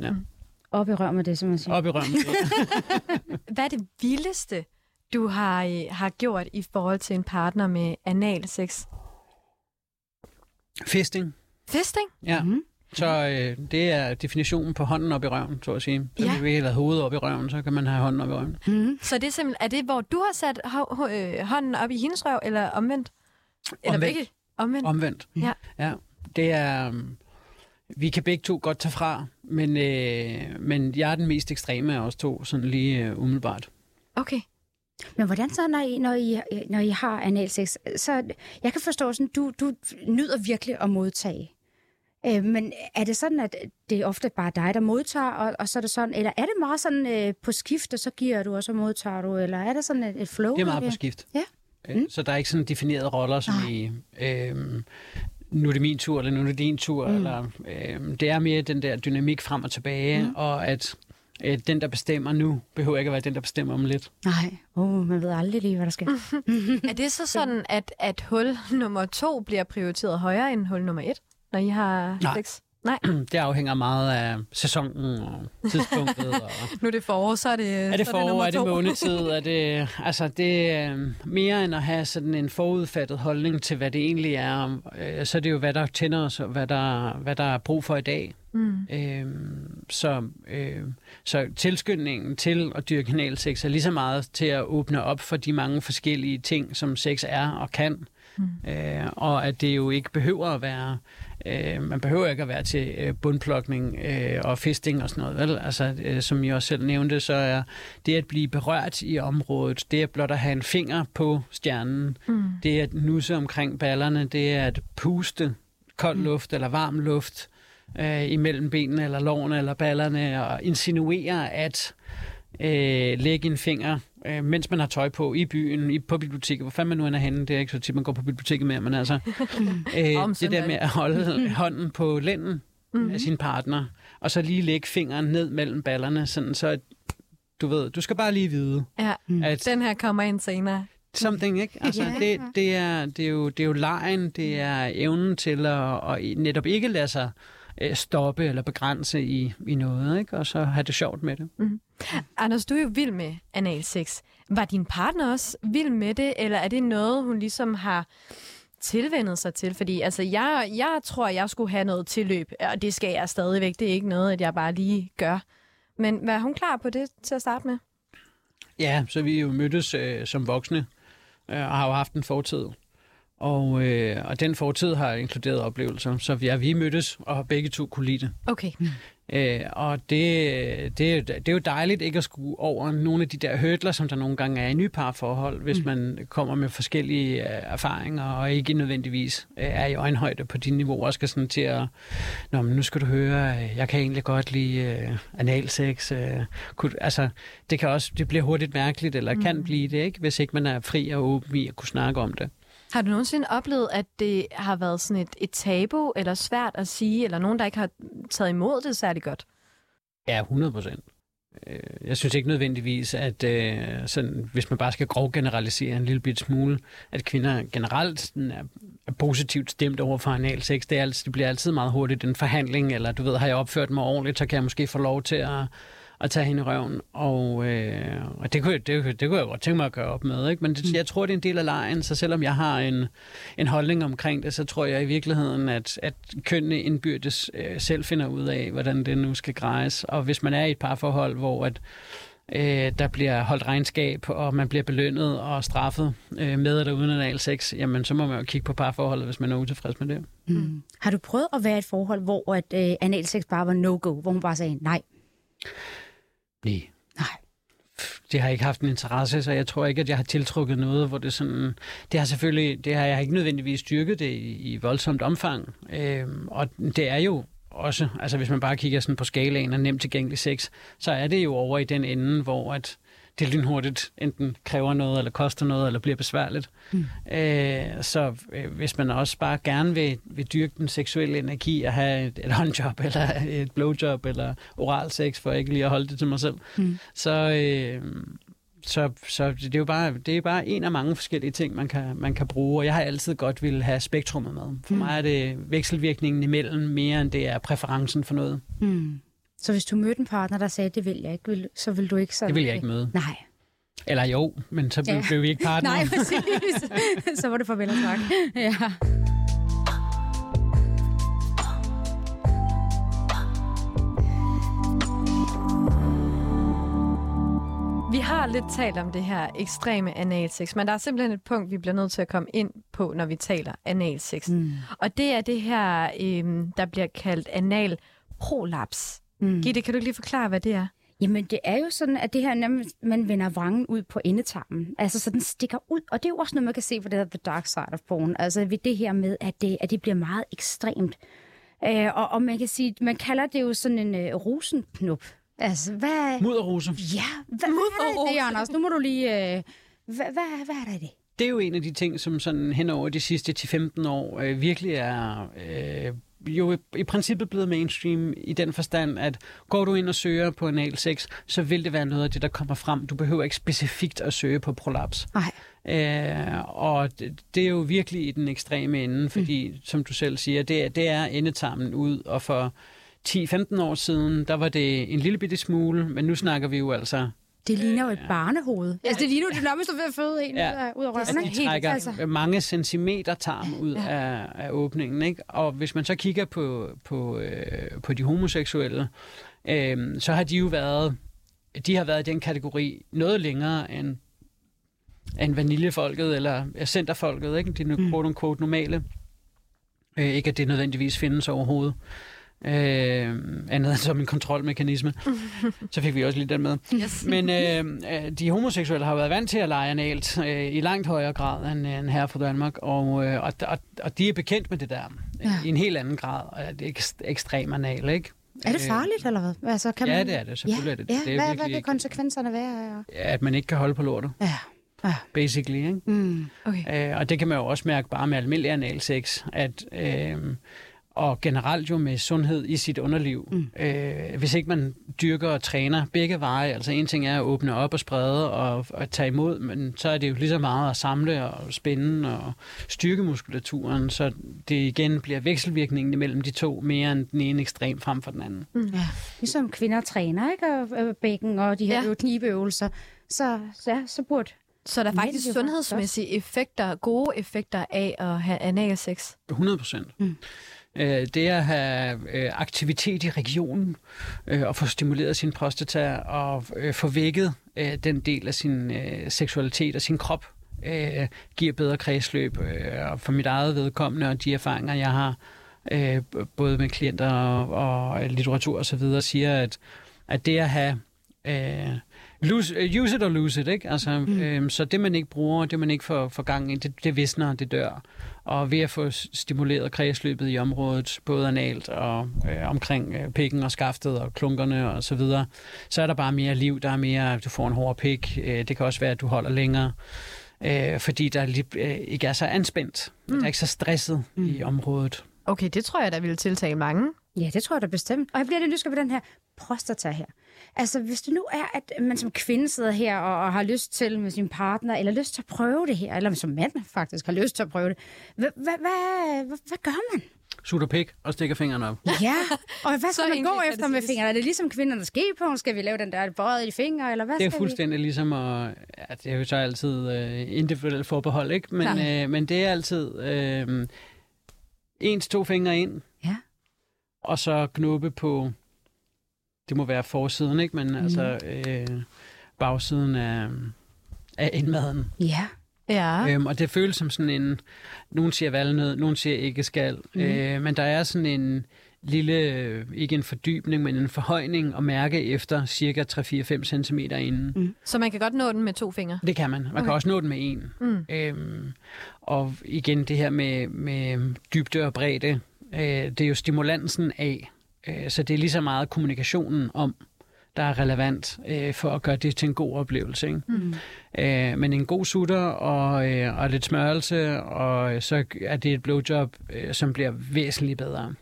Ja. Op i rør med det, som man siger. Op i rømmen. <laughs> Hvad er det vildeste, du har, øh, har gjort i forhold til en partner med analsex? Fisting. Fisting? Ja. Mhm. Så øh, det er definitionen på hånden op i røven, så at sige. Så Ja. vi ikke har hovedet op i røven, så kan man have hånden op i røven. Mm-hmm. Så det er simpelthen, er det, hvor du har sat øh, hånden op i hendes røv, eller omvendt? Eller Omvendt. begge? Omvendt. Omvendt. Ja. ja. Det er... um, Vi kan begge to godt tage fra, men, øh, men jeg er den mest ekstreme af os to, sådan lige øh, umiddelbart. Okay. Men hvordan så, når I, når I, når I har analsex? Så jeg kan forstå, sådan, du, du nyder virkelig at modtage. Øh, men er det sådan, at det er ofte bare dig, der modtager, og, og så er det sådan, eller er det meget sådan øh, på skift, og så giver du, og så modtager du, eller er det sådan et, et flow? Det er meget på skift. Ja. Mm. Så der er ikke sådan definerede roller, som Nej. i, øhm, nu er det min tur, eller nu er det din tur. Mm. Eller, øhm, det er mere den der dynamik frem og tilbage, mm. og at øh, den, der bestemmer nu, behøver ikke at være den, der bestemmer om lidt. Nej, oh, man ved aldrig lige, hvad der sker. <laughs> Er det så sådan, at, at hul nummer to bliver prioriteret højere end hul nummer et, når I har Nej. sex? Nej. <clears throat> Det afhænger meget af sæsonen og tidspunktet. og <laughs> Nu er det forår, så er det Er det forår, er det to. månetid? Er det, <laughs> altså det er mere end at have sådan en forudfattet holdning til, hvad det egentlig er. Øh, Så er det jo, hvad der tænder os, og hvad der, hvad der er brug for i dag. Mm. Øhm, så, øh, så tilskyndningen til at dyrke analsex er lige så meget til at åbne op for de mange forskellige ting, som sex er og kan. Mm. Øh, og at det jo ikke behøver at være, øh, man behøver ikke at være til øh, bundplukning øh, og fisting og sådan noget. Vel? Altså, øh, som jeg også selv nævnte, så er det at blive berørt i området, det er blot at have en finger på stjernen, mm. det er at nusse omkring ballerne, det er at puste kold luft eller varm luft, øh, imellem benene eller lårene eller ballerne og insinuere at øh, lægge en finger, øh, mens man har tøj på i byen, i, på biblioteket, hvor fanden man nu end er henne, det er ikke så tit, man går på biblioteket mere, men altså <laughs> øh, Om det der med at holde <laughs> hånden på lænden mm-hmm. af sin partner, og så lige lægge fingeren ned mellem ballerne, sådan så at, du ved, du skal bare lige vide, Ja, at den her kommer ind senere. something, ikke? <laughs> Altså, Ja. det, det, er, det, er jo, det er jo lejen, det er evnen til at, at netop ikke lade sig øh, stoppe eller begrænse i, i noget, ikke? Og så have det sjovt med det. Anders, du er jo vild med analsex. Var din partner også vild med det, eller er det noget, hun ligesom har tilvendet sig til? Fordi altså, jeg, jeg tror, jeg skulle have noget tilløb, og det skal jeg stadigvæk. Det er ikke noget, at jeg bare lige gør. Men var hun klar på det til at starte med? Ja, så vi jo mødtes øh, som voksne, øh, og har jo haft en fortid. Og, øh, og den fortid har inkluderet oplevelser. Så vi, ja, vi mødtes, og har begge to kunne lide det. Okay. Øh, og det, det, det er jo dejligt ikke at skulle over nogle af de der hurdler, som der nogle gange er i nyparforhold, hvis mm. man kommer med forskellige øh, erfaringer, og ikke nødvendigvis øh, er i øjenhøjde på de niveauer, og skal sådan til at, Nå, men nu skal du høre, øh, jeg kan egentlig godt lide øh, analsex. Øh, kunne, altså, det kan også, det bliver hurtigt mærkeligt, eller mm. kan blive det, ikke, hvis ikke man er fri og åben i at kunne snakke om det. Har du nogensinde oplevet, at det har været sådan et, et tabu, eller svært at sige, eller nogen, der ikke har taget imod det særlig godt? Ja, 100 procent. Øh, jeg synes ikke nødvendigvis, at øh, sådan, hvis man bare skal grov generalisere en lille bit smule, at kvinder generelt sådan er, er positivt stemt over for analsex. Det, er altid, det bliver altid meget hurtigt en forhandling, eller du ved, har jeg opført mig ordentligt, så kan jeg måske få lov til at, at tage hende i røven. Og, øh, og det, kunne, jeg- det, det kunne jeg godt tænke mig at gøre op med. Ikke? Men det, jeg tror, det er en del af lejen, så selvom jeg har en, en holdning omkring det, så tror jeg i virkeligheden, at, at kønnene indbyrdes øh, selv finder ud af, hvordan det nu skal grejes. Og hvis man er i et parforhold, hvor at, øh, der bliver holdt regnskab, og man bliver belønnet og straffet øh, med eller uden anal sex, jamen så må man jo kigge på parforholdet, hvis man er utilfreds med det. Mm. Har du prøvet at være i et forhold, hvor at, øh, analsex bare var no-go, hvor hun bare sagde nej? Nej. Nej. Det har ikke haft en interesse, så jeg tror ikke, at jeg har tiltrukket noget, hvor det sådan... Det har selvfølgelig... Det har jeg ikke nødvendigvis styrket det i, i voldsomt omfang. Øhm, og det er jo også... Altså, hvis man bare kigger sådan på skalaen af nemt tilgængelig sex, så er det jo over i den ende, hvor at det lynhurtigt enten kræver noget, eller koster noget, eller bliver besværligt. Mm. Øh, så øh, hvis man også bare gerne vil, vil dyrke den seksuelle energi og have et, et håndjob, <laughs> eller et blowjob, eller oral sex, for ikke lige at holde det til mig selv, mm. så, øh, så, så det er jo bare, det er bare en af mange forskellige ting, man kan, man kan bruge, og jeg har altid godt ville have spektrummet med. For mm. mig er det vekselvirkningen imellem mere, end det er præferencen for noget. Mm. Så hvis du mødte en partner, der sagde, det vil jeg ikke, vil, så vil du ikke sådan... Det vil jeg ikke møde. Nej. Eller jo, men så blev, Ja. blev vi ikke partner. Nej, præcis. <laughs> så var det farvel og tak. <laughs> Ja. Vi har lidt talt om det her ekstreme analsex, men der er simpelthen et punkt, vi bliver nødt til at komme ind på, når vi taler analsex. Mm. Og det er det her, øhm, der bliver kaldt anal prolaps. Mm. Gitte, kan du ikke lige forklare, hvad det er? Jamen, det er jo sådan, at det her, når man vender vrangen ud på endetarmen, altså så den stikker ud, og det er jo også noget, man kan se på det her The Dark Side of Porn, altså ved det her med, at det, at det bliver meget ekstremt. Øh, og, og man kan sige, man kalder det jo sådan en øh, rosenknup. Altså, hvad... Mudderrose. Ja, hvad, hvad er det, Anders? Nu må du lige... Øh, hvad, hvad, hvad er der i det? Det er jo en af de ting, som sådan hen over de sidste 10-15 år øh, virkelig er øh, jo i, i princippet blevet mainstream i den forstand, at går du ind og søger på anal sex, så vil det være noget af det, der kommer frem. Du behøver ikke specifikt at søge på prolaps. Nej. Øh, og det, det er jo virkelig i den ekstreme ende, fordi, mm. som du selv siger, det, det er endetarmen ud, og for 10-15 år siden, der var det en lille bitte smule, men nu snakker vi jo altså Det ligner jo et barnehoved. Ja. Altså, det ligner jo det nærmest, er ved at føde en Ja. ud af, Altså, røven. de trækker altså. mange centimeter tarm ud ja. af, af åbningen. Ikke? Og hvis man så kigger på, på, øh, på de homoseksuelle, øh, så har de jo været, de har været i den kategori noget længere end, end vaniljefolket, eller ja, centerfolket, ikke? de mm. quote unquote normale. Øh, ikke at det nødvendigvis findes overhovedet. Øh, andet som en kontrolmekanisme. så fik vi også lige den med. Yes. Men øh, øh, de homoseksuelle har været vant til at lege analt øh, i langt højere grad end, end her fra Danmark, og, øh, og, og, og de er bekendt med det der ja. Ja. i en helt anden grad. Og det er ekst- ekstrem anal, ikke? Er det farligt, eller hvad? Altså, kan Ja, man... det er det. Selvfølgelig ja, er det. Ja, det er hvad, hvad vil konsekvenserne være? At man ikke kan holde på lortet, Ja. ja. basically. Ikke? Mm. Okay. Øh, og det kan man jo også mærke bare med almindelig analsex, at øh, og generelt jo med sundhed i sit underliv. Mm. Øh, hvis ikke man dyrker og træner begge veje, altså en ting er at åbne op og sprede og, og tage imod, men så er det jo lige så meget at samle og spænde og styrke muskulaturen, så det igen bliver vekselvirkningen imellem de to mere end den ene ekstrem frem for den anden. Ja. Ligesom kvinder træner, ikke? Og øh, bækken og de her Ja. knibeøvelser. Så, så, ja, så burde... Så der er Men faktisk er jo sundhedsmæssige effekter, gode effekter af at have analsex. 100 procent. Mm. Øh, det at have øh, aktivitet i regionen øh, og få stimuleret sin prostata og øh, få vækket øh, den del af sin øh, seksualitet og sin krop øh, giver bedre kredsløb. Øh, og for mit eget vedkommende og de erfaringer, jeg har øh, både med klienter og, og litteratur og så videre, siger, at, at det at have øh, lose, øh, use it or lose it, ikke? Altså, mm. øh, så det man ikke bruger, det man ikke får, får gang i, det, det visner, det dør. Og ved at få stimuleret kredsløbet i området, både analt og øh, omkring øh, pikken og skaftet og klunkerne og så videre, så er der bare mere liv, der er mere, du får en hård pik, øh, det kan også være, at du holder længere, øh, fordi der lige, øh, ikke er så anspændt, mm. der er ikke så stresset mm. i området. Okay, det tror jeg, der ville tiltale mange. Ja, det tror jeg da bestemt. Og jeg bliver lidt nysgerrig på den her prostata her. Altså, hvis det nu er, at man som kvinde sidder her og, og har lyst til med sin partner, eller lyst til at prøve det her, eller som mand faktisk har lyst til at prøve det, hvad, hvad, hvad, hvad, hvad gør man? Sutter pik og stikker fingrene op. Ja, og hvad <laughs> skal man gå efter med fingrene? Er det ligesom kvindernes på? Skal vi lave den der bøjet i fingre, eller hvad Det er fuldstændig ligesom at... Ja, det er jo så altid øh, individuelt forbehold, ikke? Men, Klart. øh, men det er altid øh, en til to fingre ind, Ja. og så knuppe på... Det må være forsiden, ikke? Men mm. altså øh, bagsiden af, af indmaden. Ja. Ja. Øhm, og det føles som sådan en... Nogen siger valnød, nogen siger ikke skal. Mm. Øh, men der er sådan en lille, ikke en fordybning, men en forhøjning og mærke efter cirka 3-4-5 cm inden. Mm. Så man kan godt nå den med to fingre. Det kan man. Man okay. kan også nå den med en. Mm. Øhm, og igen det her med, med dybde og bredde, øh, det er jo stimulansen af. Øh, så det er lige så meget kommunikationen om, der er relevant øh, for at gøre det til en god oplevelse. Ikke? Mm. Øh, men en god sutter og, øh, og lidt smørelse, og så er det et blowjob, øh, som bliver væsentligt bedre.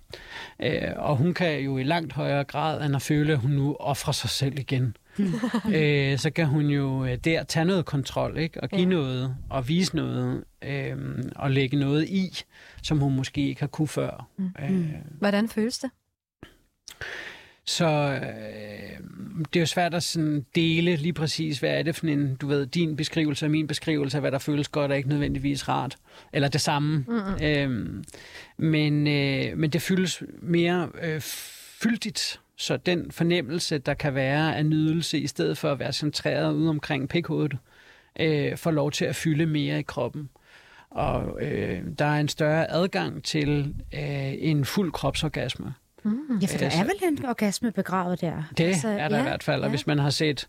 Øh, og hun kan jo i langt højere grad, end at føle, at hun nu offrer sig selv igen. <laughs> øh, så kan hun jo øh, der tage noget kontrol, ikke? og give Ja. ja. noget, og vise noget, øh, og lægge noget i, som hun måske ikke har kunne før. Mm. Øh, Hvordan føles det? Så øh, det er jo svært at sådan dele lige præcis, hvad er det for en, du ved, din beskrivelse og min beskrivelse af, hvad der føles godt og ikke nødvendigvis rart. Eller det samme. Mm-hmm. Øhm, men, øh, men det føles mere øh, fyldigt. Så den fornemmelse, der kan være af nydelse, i stedet for at være centreret ude omkring pikhovedet, øh, får lov til at fylde mere i kroppen. Og øh, der er en større adgang til øh, en fuld kropsorgasme. Ja, for der er vel en orgasme begravet der. Det altså, er der ja, i hvert fald, og ja. hvis man har set,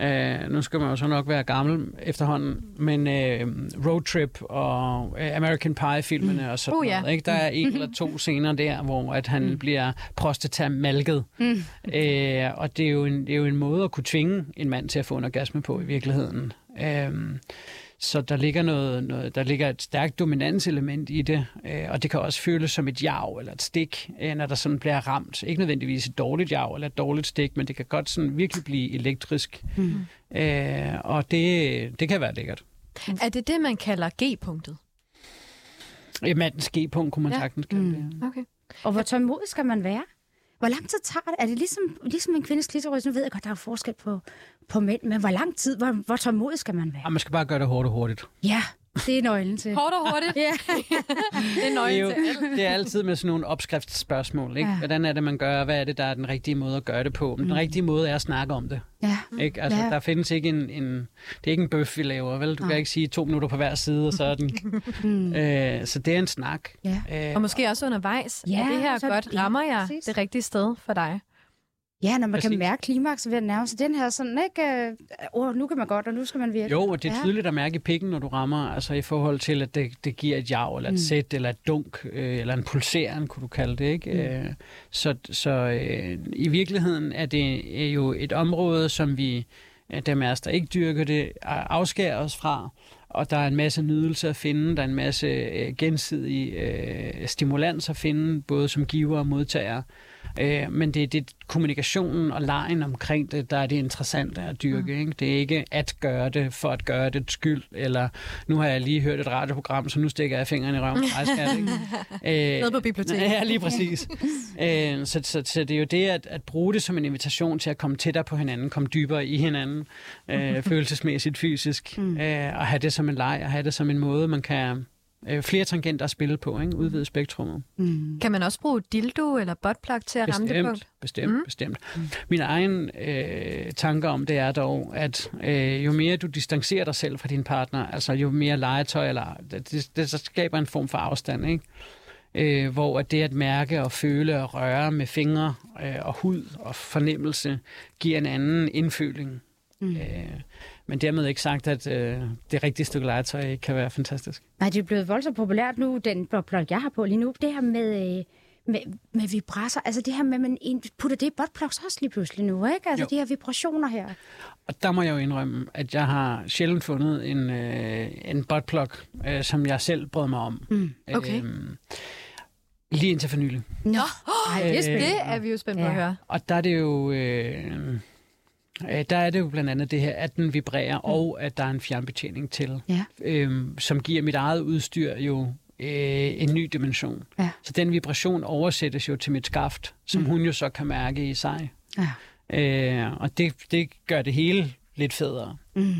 øh, nu skal man jo så nok være gammel efterhånden, men øh, Road Trip og øh, American Pie-filmene mm. og sådan Uh, ja. noget, ikke? der er en eller to scener der, hvor at han mm. bliver prostata-malket. Mm. Øh, og det er, jo en, det er jo en måde at kunne tvinge en mand til at få en orgasme på i virkeligheden. Øh, så der ligger, noget, noget, der ligger et stærkt dominanselement i det, øh, og det kan også føles som et jav eller et stik, øh, når der sådan bliver ramt. Ikke nødvendigvis et dårligt jav eller et dårligt stik, men det kan godt sådan virkelig blive elektrisk. Mm. Øh, og det, det kan være lækkert. Er det det, man kalder G-punktet? Et mandens G-punkt kunne man Ja. ja. sagtens kalde det. ja. Okay. Og hvor tålmodig skal man være? Hvor lang tid tager det? Er det ligesom, ligesom en kvindes klitoris? Nu ved jeg godt, der er forskel på, på mænd, men hvor lang tid, hvor, hvor tålmodig skal man være? Og man skal bare gøre det og hurtigt. Ja, det er nøglen til. Hårdt og hurtigt. <laughs> Ja. det er Det er, jo, til. det er altid med sådan nogle opskriftsspørgsmål. Ikke? Ja. Hvordan er det, man gør? Hvad er det, der er den rigtige måde at gøre det på? Men den rigtige måde er at snakke om det. ja. Ikke? Altså, Ja. ja. Der findes ikke en, en... Det er ikke en bøf, vi laver, vel? Du Nej. kan ikke sige to minutter på hver side, og så er den... <laughs> Mm. øh, så det er en snak. Ja. Øh, Og måske også undervejs. Ja, er det her godt? ja, Rammer jeg præcis. det rigtige sted for dig? Ja, når man Præcis. kan mærke klimaks ved at nærme sig den her sådan, ikke? Åh, nu kan man godt, og nu skal man virkelig. Jo, og det er Ja. tydeligt at mærke i pikken, når du rammer, altså i forhold til, at det, det giver et jav, eller et Mm. sæt, eller et dunk, øh, eller en pulseren, kunne du kalde det, ikke? Mm. Øh, så så øh, i virkeligheden er det øh, jo et område, som vi, dem af os, der ikke dyrker det, afskærer os fra, og der er en masse nydelse at finde, der er en masse øh, gensidig øh, stimulans at finde, både som giver og modtager. Øh, men det er det kommunikationen og lejen omkring det, der er det interessante at dyrke. Ikke? Det er ikke at gøre det for at gøre det skyld, eller nu har jeg lige hørt et radioprogram, så nu stikker jeg fingeren i røven. Jeg det ikke. <laughs> Øh, Nede på biblioteket. <laughs> Ja, lige præcis. øh, så, så, så det er jo det at, at bruge det som en invitation til at komme tættere på hinanden, komme dybere i hinanden, øh, <laughs> følelsesmæssigt, fysisk, øh, og have det som en leg, og have det som en måde, man kan øh, flere tangenter at spille på, ikke? udvide spektrummet. Mm. Kan man også bruge dildo eller buttplug til at ramme det punkt? Bestemt, bestemt, mm. bestemt. Min egen øh, tanke om det er dog, at øh, jo mere du distancerer dig selv fra din partner, altså jo mere legetøj, eller det, det, det så skaber en form for afstand, ikke? Øh, hvor at det at mærke og føle og røre med fingre øh, og hud og fornemmelse giver en anden indføling. Mm. Øh, men dermed ikke sagt, at øh, det rigtige stykke legetøj ikke kan være fantastisk. Nej, det er blevet voldsomt populært nu, den blog, jeg har på lige nu. Det her med, øh, med, med vibrasser, altså det her med, at man putter det i buttplugs også lige pludselig nu, ikke? Altså Jo. de her vibrationer her. Og der må jeg jo indrømme, at jeg har sjældent fundet en, øh, en buttplug, øh, som jeg selv brød mig om. Mm. Okay. Øhm, lige indtil for nylig. Nå, Ej, er Øh. Det er vi jo spændt på Ja. at høre. Og der er det jo... Øh, øh, der er det jo blandt andet det her, at den vibrerer, mm. og at der er en fjernbetjening til, Ja. øhm, som giver mit eget udstyr jo øh, en ny dimension. Ja. Så den vibration oversættes jo til mit skaft, som mm. hun jo så kan mærke i sig. Ja. Øh, og det, det gør det hele lidt federe. Mm.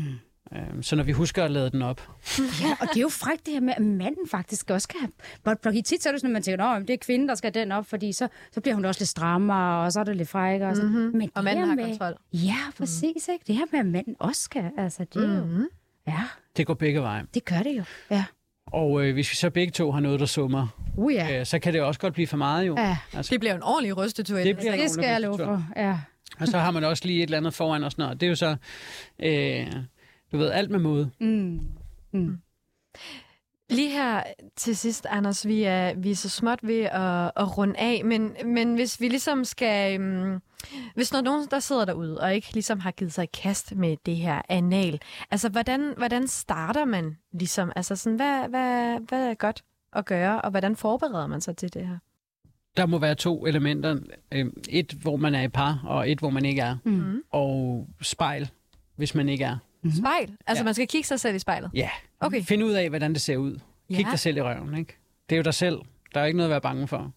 Øh, så når vi husker at lade den op, Ja, og det er jo frækt det her med, at manden faktisk også skal have buttplug. I tit så er det sådan, at man tænker, at det er kvinden, der skal den op, fordi så, så bliver hun også lidt strammere, og så er det lidt frækkere. Og, sådan. Mhm. Men Og manden har med, kontrol. Ja, præcis. Ikke? Det her med, at manden også skal, altså det er jo... Mhm. Ja, det går begge veje. det gør det jo. Ja. Og øh, hvis vi så begge to har noget, der summer, Uh, ja. øh, så kan det også godt blive for meget jo. Ja, Altså, Det bliver en ordentlig rystetur. Det bliver- det skal jeg love for. Ja. og så har man også lige et eller andet foran og sådan noget. Det er jo så, øh, du ved, alt med måde. Mm. Mm. Lige her til sidst, Anders, vi er, vi er så småt ved at, at runde af, men, men hvis vi ligesom skal... Um, hvis der er nogen, der sidder derude og ikke ligesom har givet sig i kast med det her anal, altså hvordan, hvordan starter man ligesom? Altså sådan, hvad, hvad, hvad er godt at gøre, og hvordan forbereder man sig til det her? Der må være to elementer. Øh, Et, hvor man er i par, og et, hvor man ikke er. Mm. Og spejl, hvis man ikke er. Spejl? Altså Ja. man skal kigge sig selv i spejlet? Ja. Okay. Find ud af, hvordan det ser ud. Kig Ja. dig selv i røven, ikke? Det er jo dig selv. Der er ikke noget at være bange for.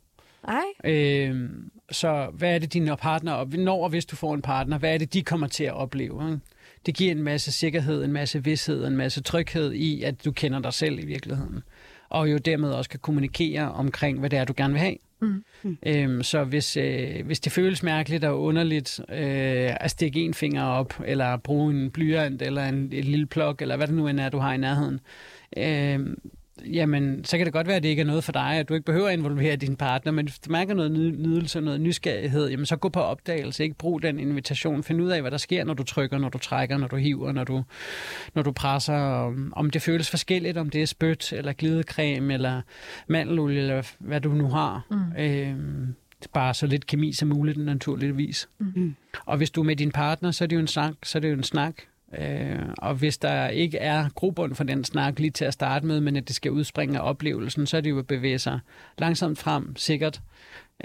Nej. Øh, så hvad er det, dine partner, og når og hvis du får en partner, hvad er det, de kommer til at opleve? Ikke? Det giver en masse sikkerhed, en masse vidshed, en masse tryghed i, at du kender dig selv i virkeligheden. Og jo dermed også kan kommunikere omkring, hvad det er, du gerne vil have. Mm. mm. Øhm, så hvis, øh, hvis det føles mærkeligt og underligt øh, at stikke en finger op, eller bruge en blyant, eller en, et lille plok, eller hvad det nu end er, du har i nærheden, øh, jamen, så kan det godt være, at det ikke er noget for dig, at du ikke behøver at involvere din partner, men hvis du mærker noget ny- nydelse, noget nysgerrighed, jamen så gå på opdagelse, ikke brug den invitation, find ud af, hvad der sker, når du trykker, når du trækker, når du hiver, når du, når du presser, om, om det føles forskelligt, om det er spyt, eller glidecreme, eller mandelolie, eller hvad du nu har. Mm. Øhm, bare så lidt kemi som muligt, naturligvis. Mm. Og hvis du er med din partner, så er det jo en snak, så er det jo en snak. Øh, og hvis der ikke er grobund for den snak lige til at starte med, men at det skal udspringe af oplevelsen, så er det jo at bevæge sig langsomt frem, sikkert.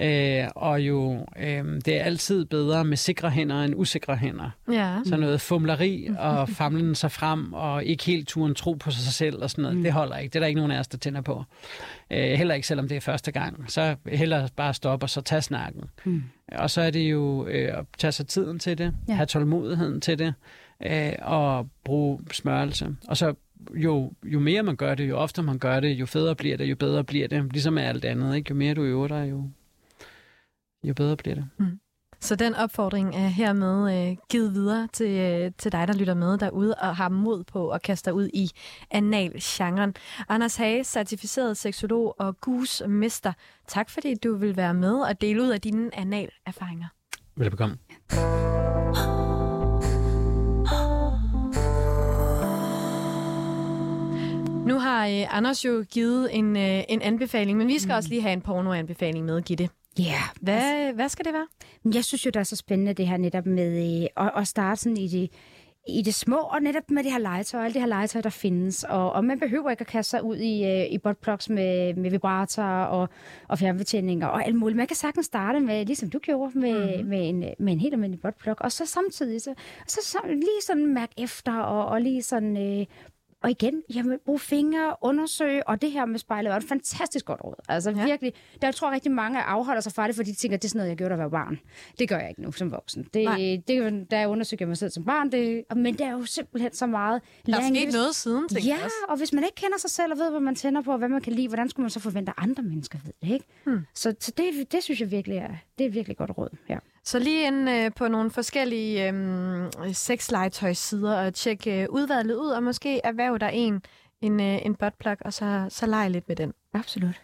Øh, og jo, øh, det er altid bedre med sikre hænder end usikre hænder. Ja. Så noget fumleri og famlen sig frem og ikke helt turen tro på sig selv og sådan noget, mm. det holder ikke. Det er der ikke nogen af os, der tænder på. Øh, heller ikke selvom det er første gang. Så heller bare stoppe og så tage snakken. Mm. Og så er det jo øh, at tage sig tiden til det, ja. have tålmodigheden til det øh, og bruge smørelse. Og så jo, jo mere man gør det, jo oftere man gør det, jo federe bliver det, jo bedre bliver det. Ligesom med alt andet. Ikke? Jo mere du øver dig, jo, jo bedre bliver det. Så den opfordring er hermed øh, givet videre til, øh, til dig, der lytter med derude og har mod på at kaste dig ud i anal-genren. Anders Hage, certificeret seksolog og gus-mester. Tak fordi du vil være med og dele ud af dine anal-erfaringer. Velbekomme. Nu har øh, Anders jo givet en, øh, en anbefaling, men vi skal mm. også lige have en pornoanbefaling med, Gitte. Ja, yeah. Hvad, hvad skal det være? Jeg synes jo, det er så spændende, det her netop med øh, at, at starte sådan i det, i det små, og netop med det her legetøj, alt det her legetøj, der findes. Og, og man behøver ikke at kaste sig ud i, øh, i buttplugs med, med vibratorer og, og fjernbetjeninger og alt muligt. Man kan sagtens starte med, ligesom du gjorde, med, mm. med, en, med en helt almindelig buttplug, og så samtidig så, så, så lige sådan mærke efter, og, og lige sådan øh, og igen, jamen, brug fingre, undersøge, og det her med spejlet var et fantastisk godt råd. Altså ja. virkelig, der jeg tror rigtig mange afholder sig fra det, fordi de tænker, det er sådan noget, jeg gjorde, da jeg var barn. Det gør jeg ikke nu som voksen. Det, det, der undersøgte jeg mig selv som barn, det, men det er jo simpelthen så meget Der er sket noget siden, tænker Ja, også. og hvis man ikke kender sig selv og ved, hvad man tænder på, og hvad man kan lide, hvordan skulle man så forvente, at andre mennesker ved det, ikke? Hmm. Så, så det, det synes jeg virkelig er, det er virkelig godt råd, ja. Så lige ind øh, på nogle forskellige øh, sexlegetøjssider og tjek øh, udvalget ud, og måske erhverv der en, en, øh, en buttplug, og så, så lege lidt med den. Absolut.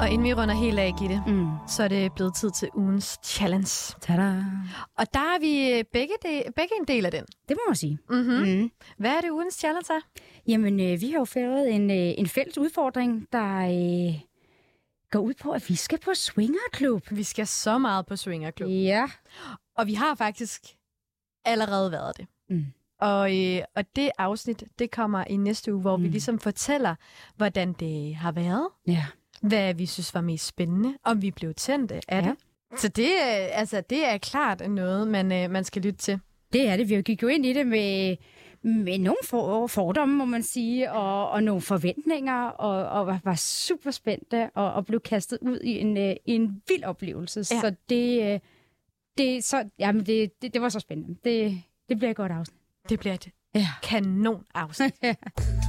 Og inden vi runder helt af, Gitte, Mm. så er det blevet tid til ugens challenge. Tada. Og der er vi begge, de, begge en del af den. Det må man sige. Mm-hmm. Mm. Hvad er det ugens challenge er? Jamen, øh, vi har jo fået en, øh, en fælles udfordring, der øh, går ud på, at vi skal på swingerklub. Vi skal så meget på Swingerklub. Ja. Og vi har faktisk allerede været det. Mm. Og, øh, og det afsnit, det kommer i næste uge, hvor mm. vi ligesom fortæller, hvordan det har været. Ja. Hvad vi synes var mest spændende. Om vi blev tændte af Ja. det. Så det, er- altså, det er klart noget, man, øh, man skal lytte til. Det er det. Vi gik jo ind i det med, med nogle for, fordomme, må man sige, og, og nogle forventninger, og, og var, var super spændte, og, og blev kastet ud i en, øh, i en vild oplevelse. Ja. Ja. Så det, øh, det, så, jamen det, det, det var så spændende. Det, det bliver et godt afsnit. Det bliver et Ja. kanon afsnit. <laughs>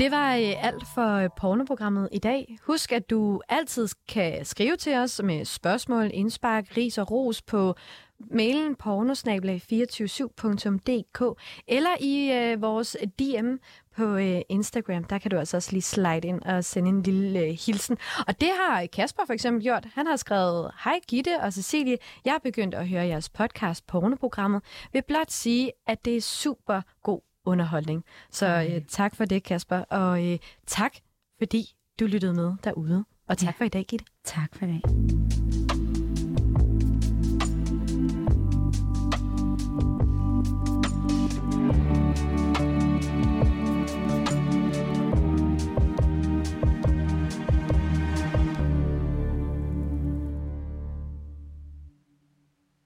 Det var øh, alt for øh, pornoprogrammet i dag. Husk, at du altid kan skrive til os med spørgsmål, indspark, ris og ros på mailen pornosnabla247.dk eller i øh, vores DM på øh, Instagram. Der kan du altså også lige slide ind og sende en lille øh, hilsen. Og det har Kasper for eksempel gjort. Han har skrevet, Hej Gitte og Cecilie, jeg er begyndt at høre jeres podcast Pornoprogrammet. Vil blot sige, at det er super god underholdning. Så øh, tak for det, Kasper. Og øh, tak, fordi du lyttede med derude. Og tak Ja. for i dag, Gitte. Tak for det.